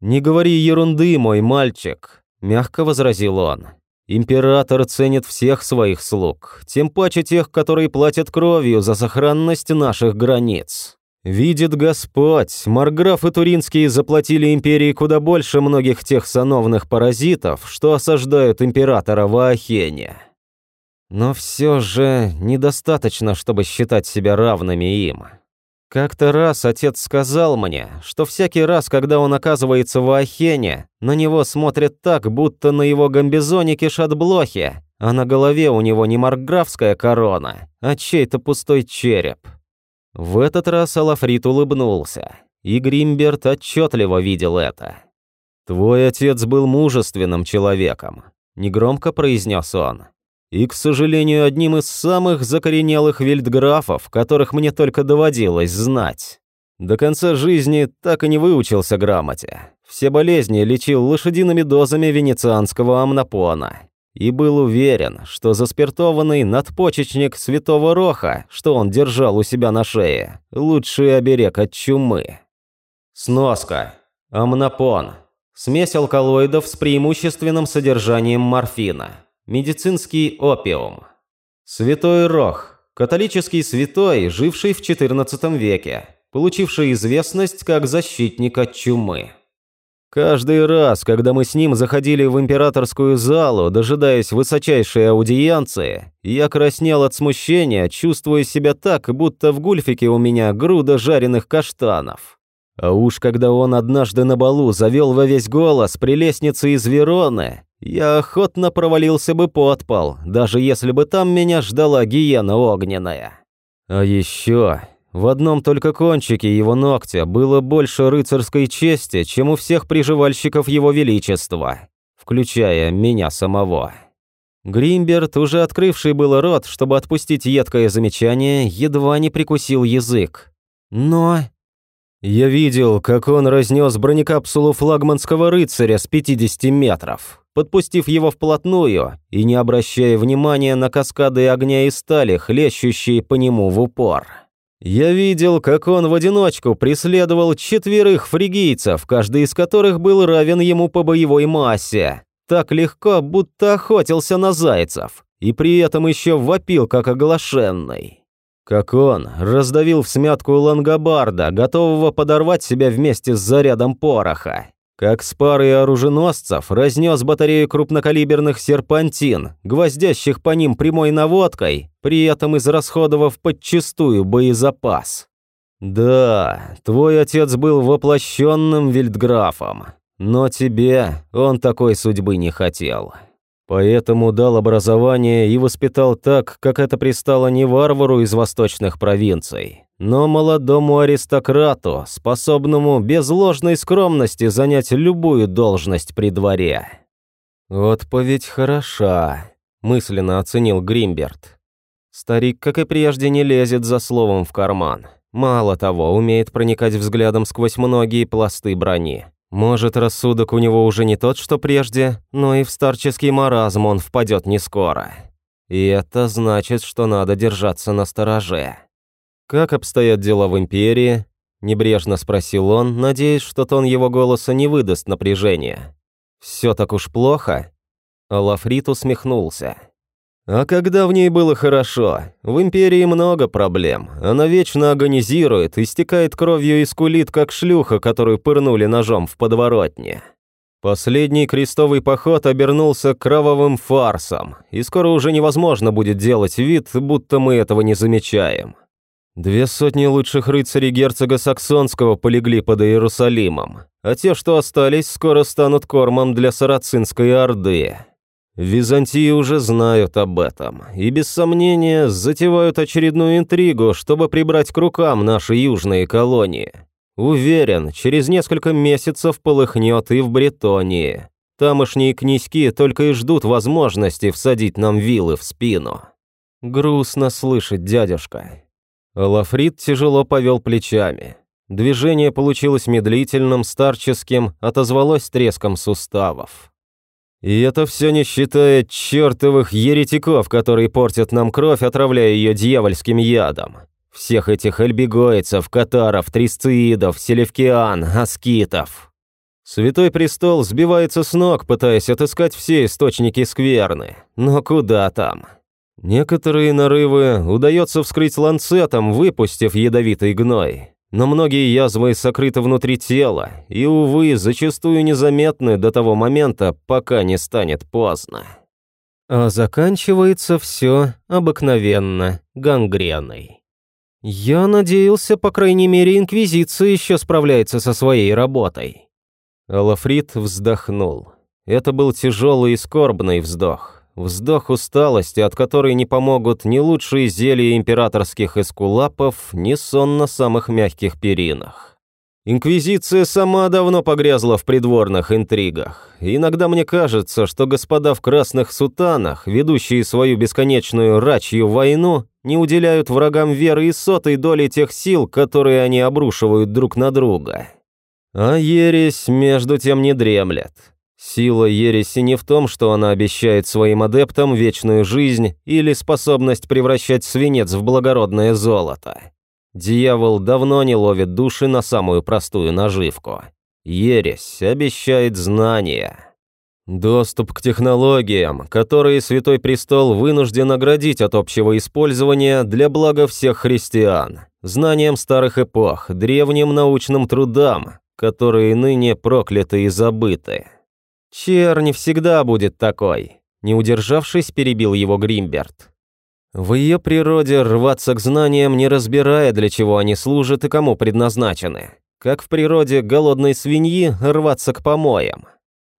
«Не говори ерунды, мой мальчик», — мягко возразил он. «Император ценит всех своих слуг, тем паче тех, которые платят кровью за сохранность наших границ. Видит Господь, Марграф и Туринские заплатили империи куда больше многих тех сановных паразитов, что осаждают императора в. Но все же недостаточно, чтобы считать себя равными им. Как-то раз отец сказал мне, что всякий раз, когда он оказывается в Ахене, на него смотрят так, будто на его гамбизоне кишат блохи, а на голове у него не марграфская корона, а чей-то пустой череп. В этот раз Алафрит улыбнулся, и Гримберт отчетливо видел это. «Твой отец был мужественным человеком», — негромко произнес он. «И, к сожалению, одним из самых закоренелых вельдграфов, которых мне только доводилось знать. До конца жизни так и не выучился грамоте. Все болезни лечил лошадиными дозами венецианского амнопона. И был уверен, что заспиртованный надпочечник святого Роха, что он держал у себя на шее, лучший оберег от чумы. Сноска. Амнопон. Смесь алкалоидов с преимущественным содержанием морфина. Медицинский опиум. Святой Рох. Католический святой, живший в XIV веке, получивший известность как защитник от чумы. Каждый раз, когда мы с ним заходили в императорскую залу, дожидаясь высочайшей аудиенции, я краснел от смущения, чувствуя себя так, будто в гульфике у меня груда жареных каштанов. А уж когда он однажды на балу завел во весь голос при лестнице из Вероны, я охотно провалился бы под пол, даже если бы там меня ждала гиена огненная. А еще в одном только кончике его ногтя было больше рыцарской чести, чем у всех приживальщиков его величества, включая меня самого. Гримберт, уже открывший было рот, чтобы отпустить едкое замечание, едва не прикусил язык. Но я видел, как он разнес бронекапсулу флагманского рыцаря с 50 метров, подпустив его вплотную и не обращая внимания на каскады огня и стали, хлещущие по нему в упор. Я видел, как он в одиночку преследовал четверых фригийцев, каждый из которых был равен ему по боевой массе. Так легко, будто охотился на зайцев, и при этом еще вопил, как оглашенный. Как он раздавил в смятку лангобарда, готового подорвать себя вместе с зарядом пороха. Как с парой оруженосцев разнес батарею крупнокалиберных серпантин, гвоздящих по ним прямой наводкой, при этом израсходовав подчистую боезапас. Да, твой отец был воплощенным вильдграфом, но тебе он такой судьбы не хотел. Поэтому дал образование и воспитал так, как это пристало не варвару из восточных провинций, но молодому аристократу, способному без ложной скромности занять любую должность при дворе. «Отповедь хороша», – мысленно оценил Гримберт. Старик, как и прежде, не лезет за словом в карман. Мало того, умеет проникать взглядом сквозь многие пласты брони. Может, рассудок у него уже не тот, что прежде, но и в старческий маразм он впадет не скоро. И это значит, что надо держаться на стороже. «Как обстоят дела в Империи?» – небрежно спросил он, надеясь, что тон его голоса не выдаст напряжения. «Все так уж плохо?» Алафрит усмехнулся. А когда в ней было хорошо? В Империи много проблем. Она вечно агонизирует, истекает кровью и скулит, как шлюха, которую пырнули ножом в подворотне. Последний крестовый поход обернулся кровавым фарсом, и скоро уже невозможно будет делать вид, будто мы этого не замечаем. Две сотни лучших рыцарей герцога Саксонского полегли под Иерусалимом, а те, что остались, скоро станут кормом для сарацинской орды. Византии уже знают об этом и, без сомнения, затевают очередную интригу, чтобы прибрать к рукам наши южные колонии. Уверен, через несколько месяцев полыхнет и в Бретонии. Тамошние князьки только и ждут возможности всадить нам вилы в спину. Грустно слышать, дядюшка. Лафрид тяжело повел плечами. Движение получилось медлительным, старческим, отозвалось треском суставов. И это все не считая чертовых еретиков, которые портят нам кровь, отравляя ее дьявольским ядом. Всех этих альбегойцев, катаров, трисциидов, селевкиан, аскитов. Святой престол сбивается с ног, пытаясь отыскать все источники скверны. Но куда там? Некоторые нарывы удается вскрыть ланцетом, выпустив ядовитый гной но многие язвы сокрыты внутри тела и, увы, зачастую незаметны до того момента, пока не станет поздно. А заканчивается все обыкновенно гангреной. Я надеялся, по крайней мере, Инквизиция еще справляется со своей работой. Алафрит вздохнул. Это был тяжелый и скорбный вздох. Вздох усталости, от которой не помогут ни лучшие зелья императорских эскулапов, ни сон на самых мягких перинах. Инквизиция сама давно погрязла в придворных интригах. Иногда мне кажется, что господа в красных сутанах, ведущие свою бесконечную рачью войну, не уделяют врагам веры и сотой доли тех сил, которые они обрушивают друг на друга. А ересь между тем не дремлет. Сила ереси не в том, что она обещает своим адептам вечную жизнь или способность превращать свинец в благородное золото. Дьявол давно не ловит души на самую простую наживку. Ересь обещает знания. Доступ к технологиям, которые Святой Престол вынужден оградить от общего использования для блага всех христиан, знаниям старых эпох, древним научным трудам, которые ныне прокляты и забыты. «Чернь всегда будет такой», – не удержавшись, перебил его Гримберт. В ее природе рваться к знаниям, не разбирая, для чего они служат и кому предназначены. Как в природе голодной свиньи рваться к помоям.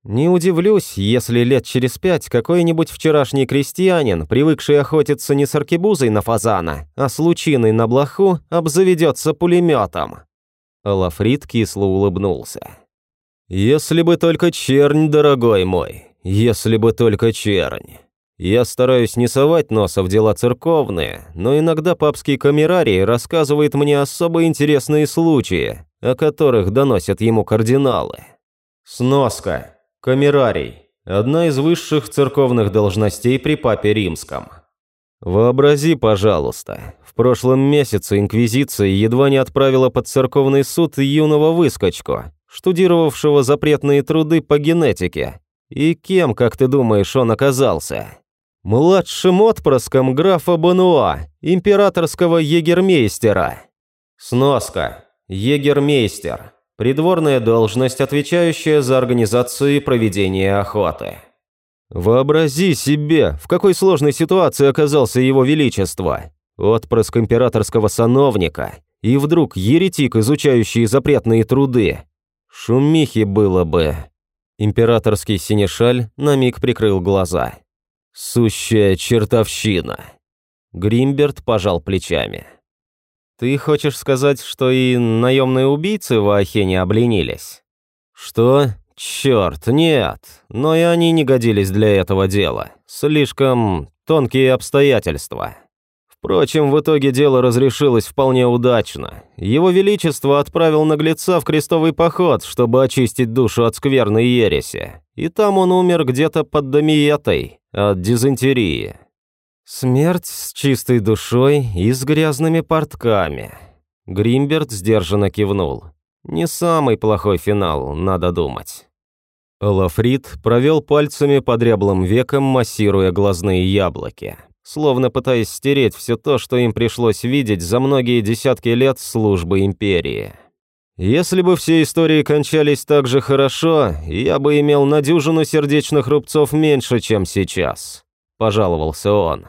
Не удивлюсь, если лет через пять какой-нибудь вчерашний крестьянин, привыкший охотиться не с аркебузой на фазана, а с лучиной на блоху, обзаведется пулеметом. Лафрид кисло улыбнулся. «Если бы только чернь, дорогой мой, если бы только чернь. Я стараюсь не совать носа в дела церковные, но иногда папский камерарий рассказывает мне особо интересные случаи, о которых доносят ему кардиналы. Сноска. Камерарий. Одна из высших церковных должностей при папе римском. Вообрази, пожалуйста, в прошлом месяце Инквизиция едва не отправила под церковный суд юного выскочку, штудировавшего запретные труды по генетике. И кем, как ты думаешь, он оказался? Младшим отпрыском графа Бануа, императорского егермейстера. Сноска. Егермейстер. Придворная должность, отвечающая за организацию и проведение охоты. Вообрази себе, в какой сложной ситуации оказался его величество. Отпрыск императорского сановника, и вдруг еретик, изучающий запретные труды, Шумихи было бы. Императорский синешаль на миг прикрыл глаза. Сущая чертовщина. Гримберт пожал плечами. «Ты хочешь сказать, что и наемные убийцы в Ахене обленились?» «Что? Черт, нет. Но и они не годились для этого дела. Слишком тонкие обстоятельства». Впрочем, в итоге дело разрешилось вполне удачно. Его Величество отправил наглеца в крестовый поход, чтобы очистить душу от скверной ереси. И там он умер где-то под Домиетой, от дизентерии. Смерть с чистой душой и с грязными портками. Гримберт сдержанно кивнул. Не самый плохой финал, надо думать. Лафрид провел пальцами по дряблым векам, массируя глазные яблоки словно пытаясь стереть все то, что им пришлось видеть за многие десятки лет службы империи. Если бы все истории кончались так же хорошо, я бы имел на дюжину сердечных рубцов меньше, чем сейчас», – пожаловался он.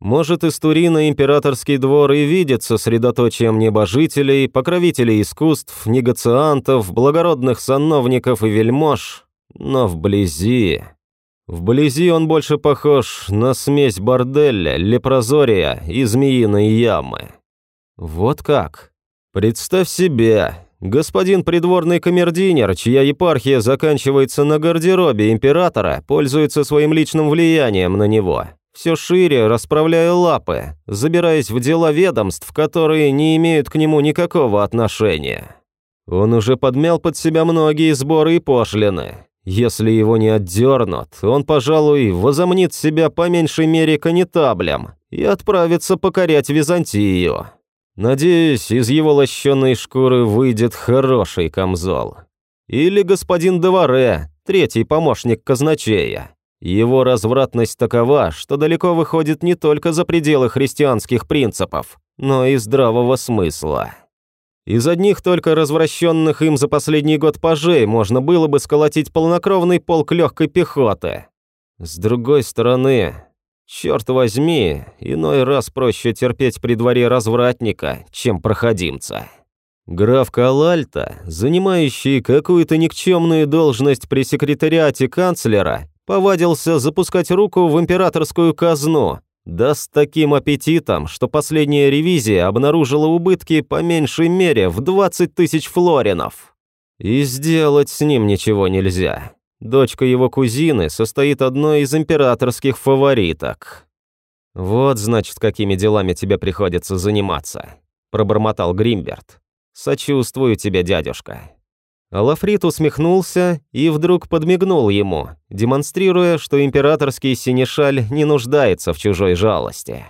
«Может, из Турина императорский двор и видится средоточием небожителей, покровителей искусств, негациантов, благородных сановников и вельмож, но вблизи...» Вблизи он больше похож на смесь борделя, лепрозория и змеиной ямы. Вот как. Представь себе, господин придворный камердинер, чья епархия заканчивается на гардеробе императора, пользуется своим личным влиянием на него, все шире расправляя лапы, забираясь в дела ведомств, которые не имеют к нему никакого отношения. Он уже подмял под себя многие сборы и пошлины, если его не отдернут, он, пожалуй, возомнит себя по меньшей мере канитаблем и отправится покорять Византию. Надеюсь, из его лощеной шкуры выйдет хороший камзол. Или господин Деваре, третий помощник казначея. Его развратность такова, что далеко выходит не только за пределы христианских принципов, но и здравого смысла. Из одних только развращенных им за последний год пажей можно было бы сколотить полнокровный полк легкой пехоты. С другой стороны, черт возьми, иной раз проще терпеть при дворе развратника, чем проходимца. Граф Калальта, занимающий какую-то никчемную должность при секретариате канцлера, повадился запускать руку в императорскую казну, да с таким аппетитом, что последняя ревизия обнаружила убытки по меньшей мере в 20 тысяч флоринов. И сделать с ним ничего нельзя. Дочка его кузины состоит одной из императорских фавориток. Вот, значит, какими делами тебе приходится заниматься, пробормотал Гримберт. Сочувствую тебе, дядюшка. Алафрит усмехнулся и вдруг подмигнул ему, демонстрируя, что императорский синешаль не нуждается в чужой жалости.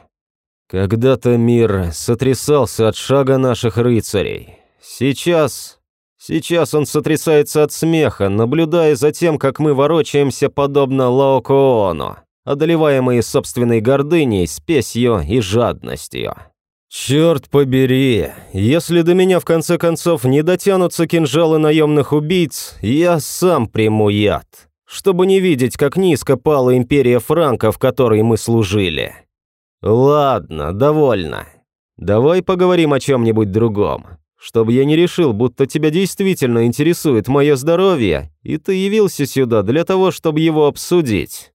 «Когда-то мир сотрясался от шага наших рыцарей. Сейчас... Сейчас он сотрясается от смеха, наблюдая за тем, как мы ворочаемся подобно Лаокоону, одолеваемые собственной гордыней, спесью и жадностью. Черт побери, если до меня в конце концов не дотянутся кинжалы наемных убийц, я сам приму яд, чтобы не видеть, как низко пала империя франков, которой мы служили. Ладно, довольно. Давай поговорим о чем-нибудь другом, чтобы я не решил, будто тебя действительно интересует мое здоровье, и ты явился сюда для того, чтобы его обсудить.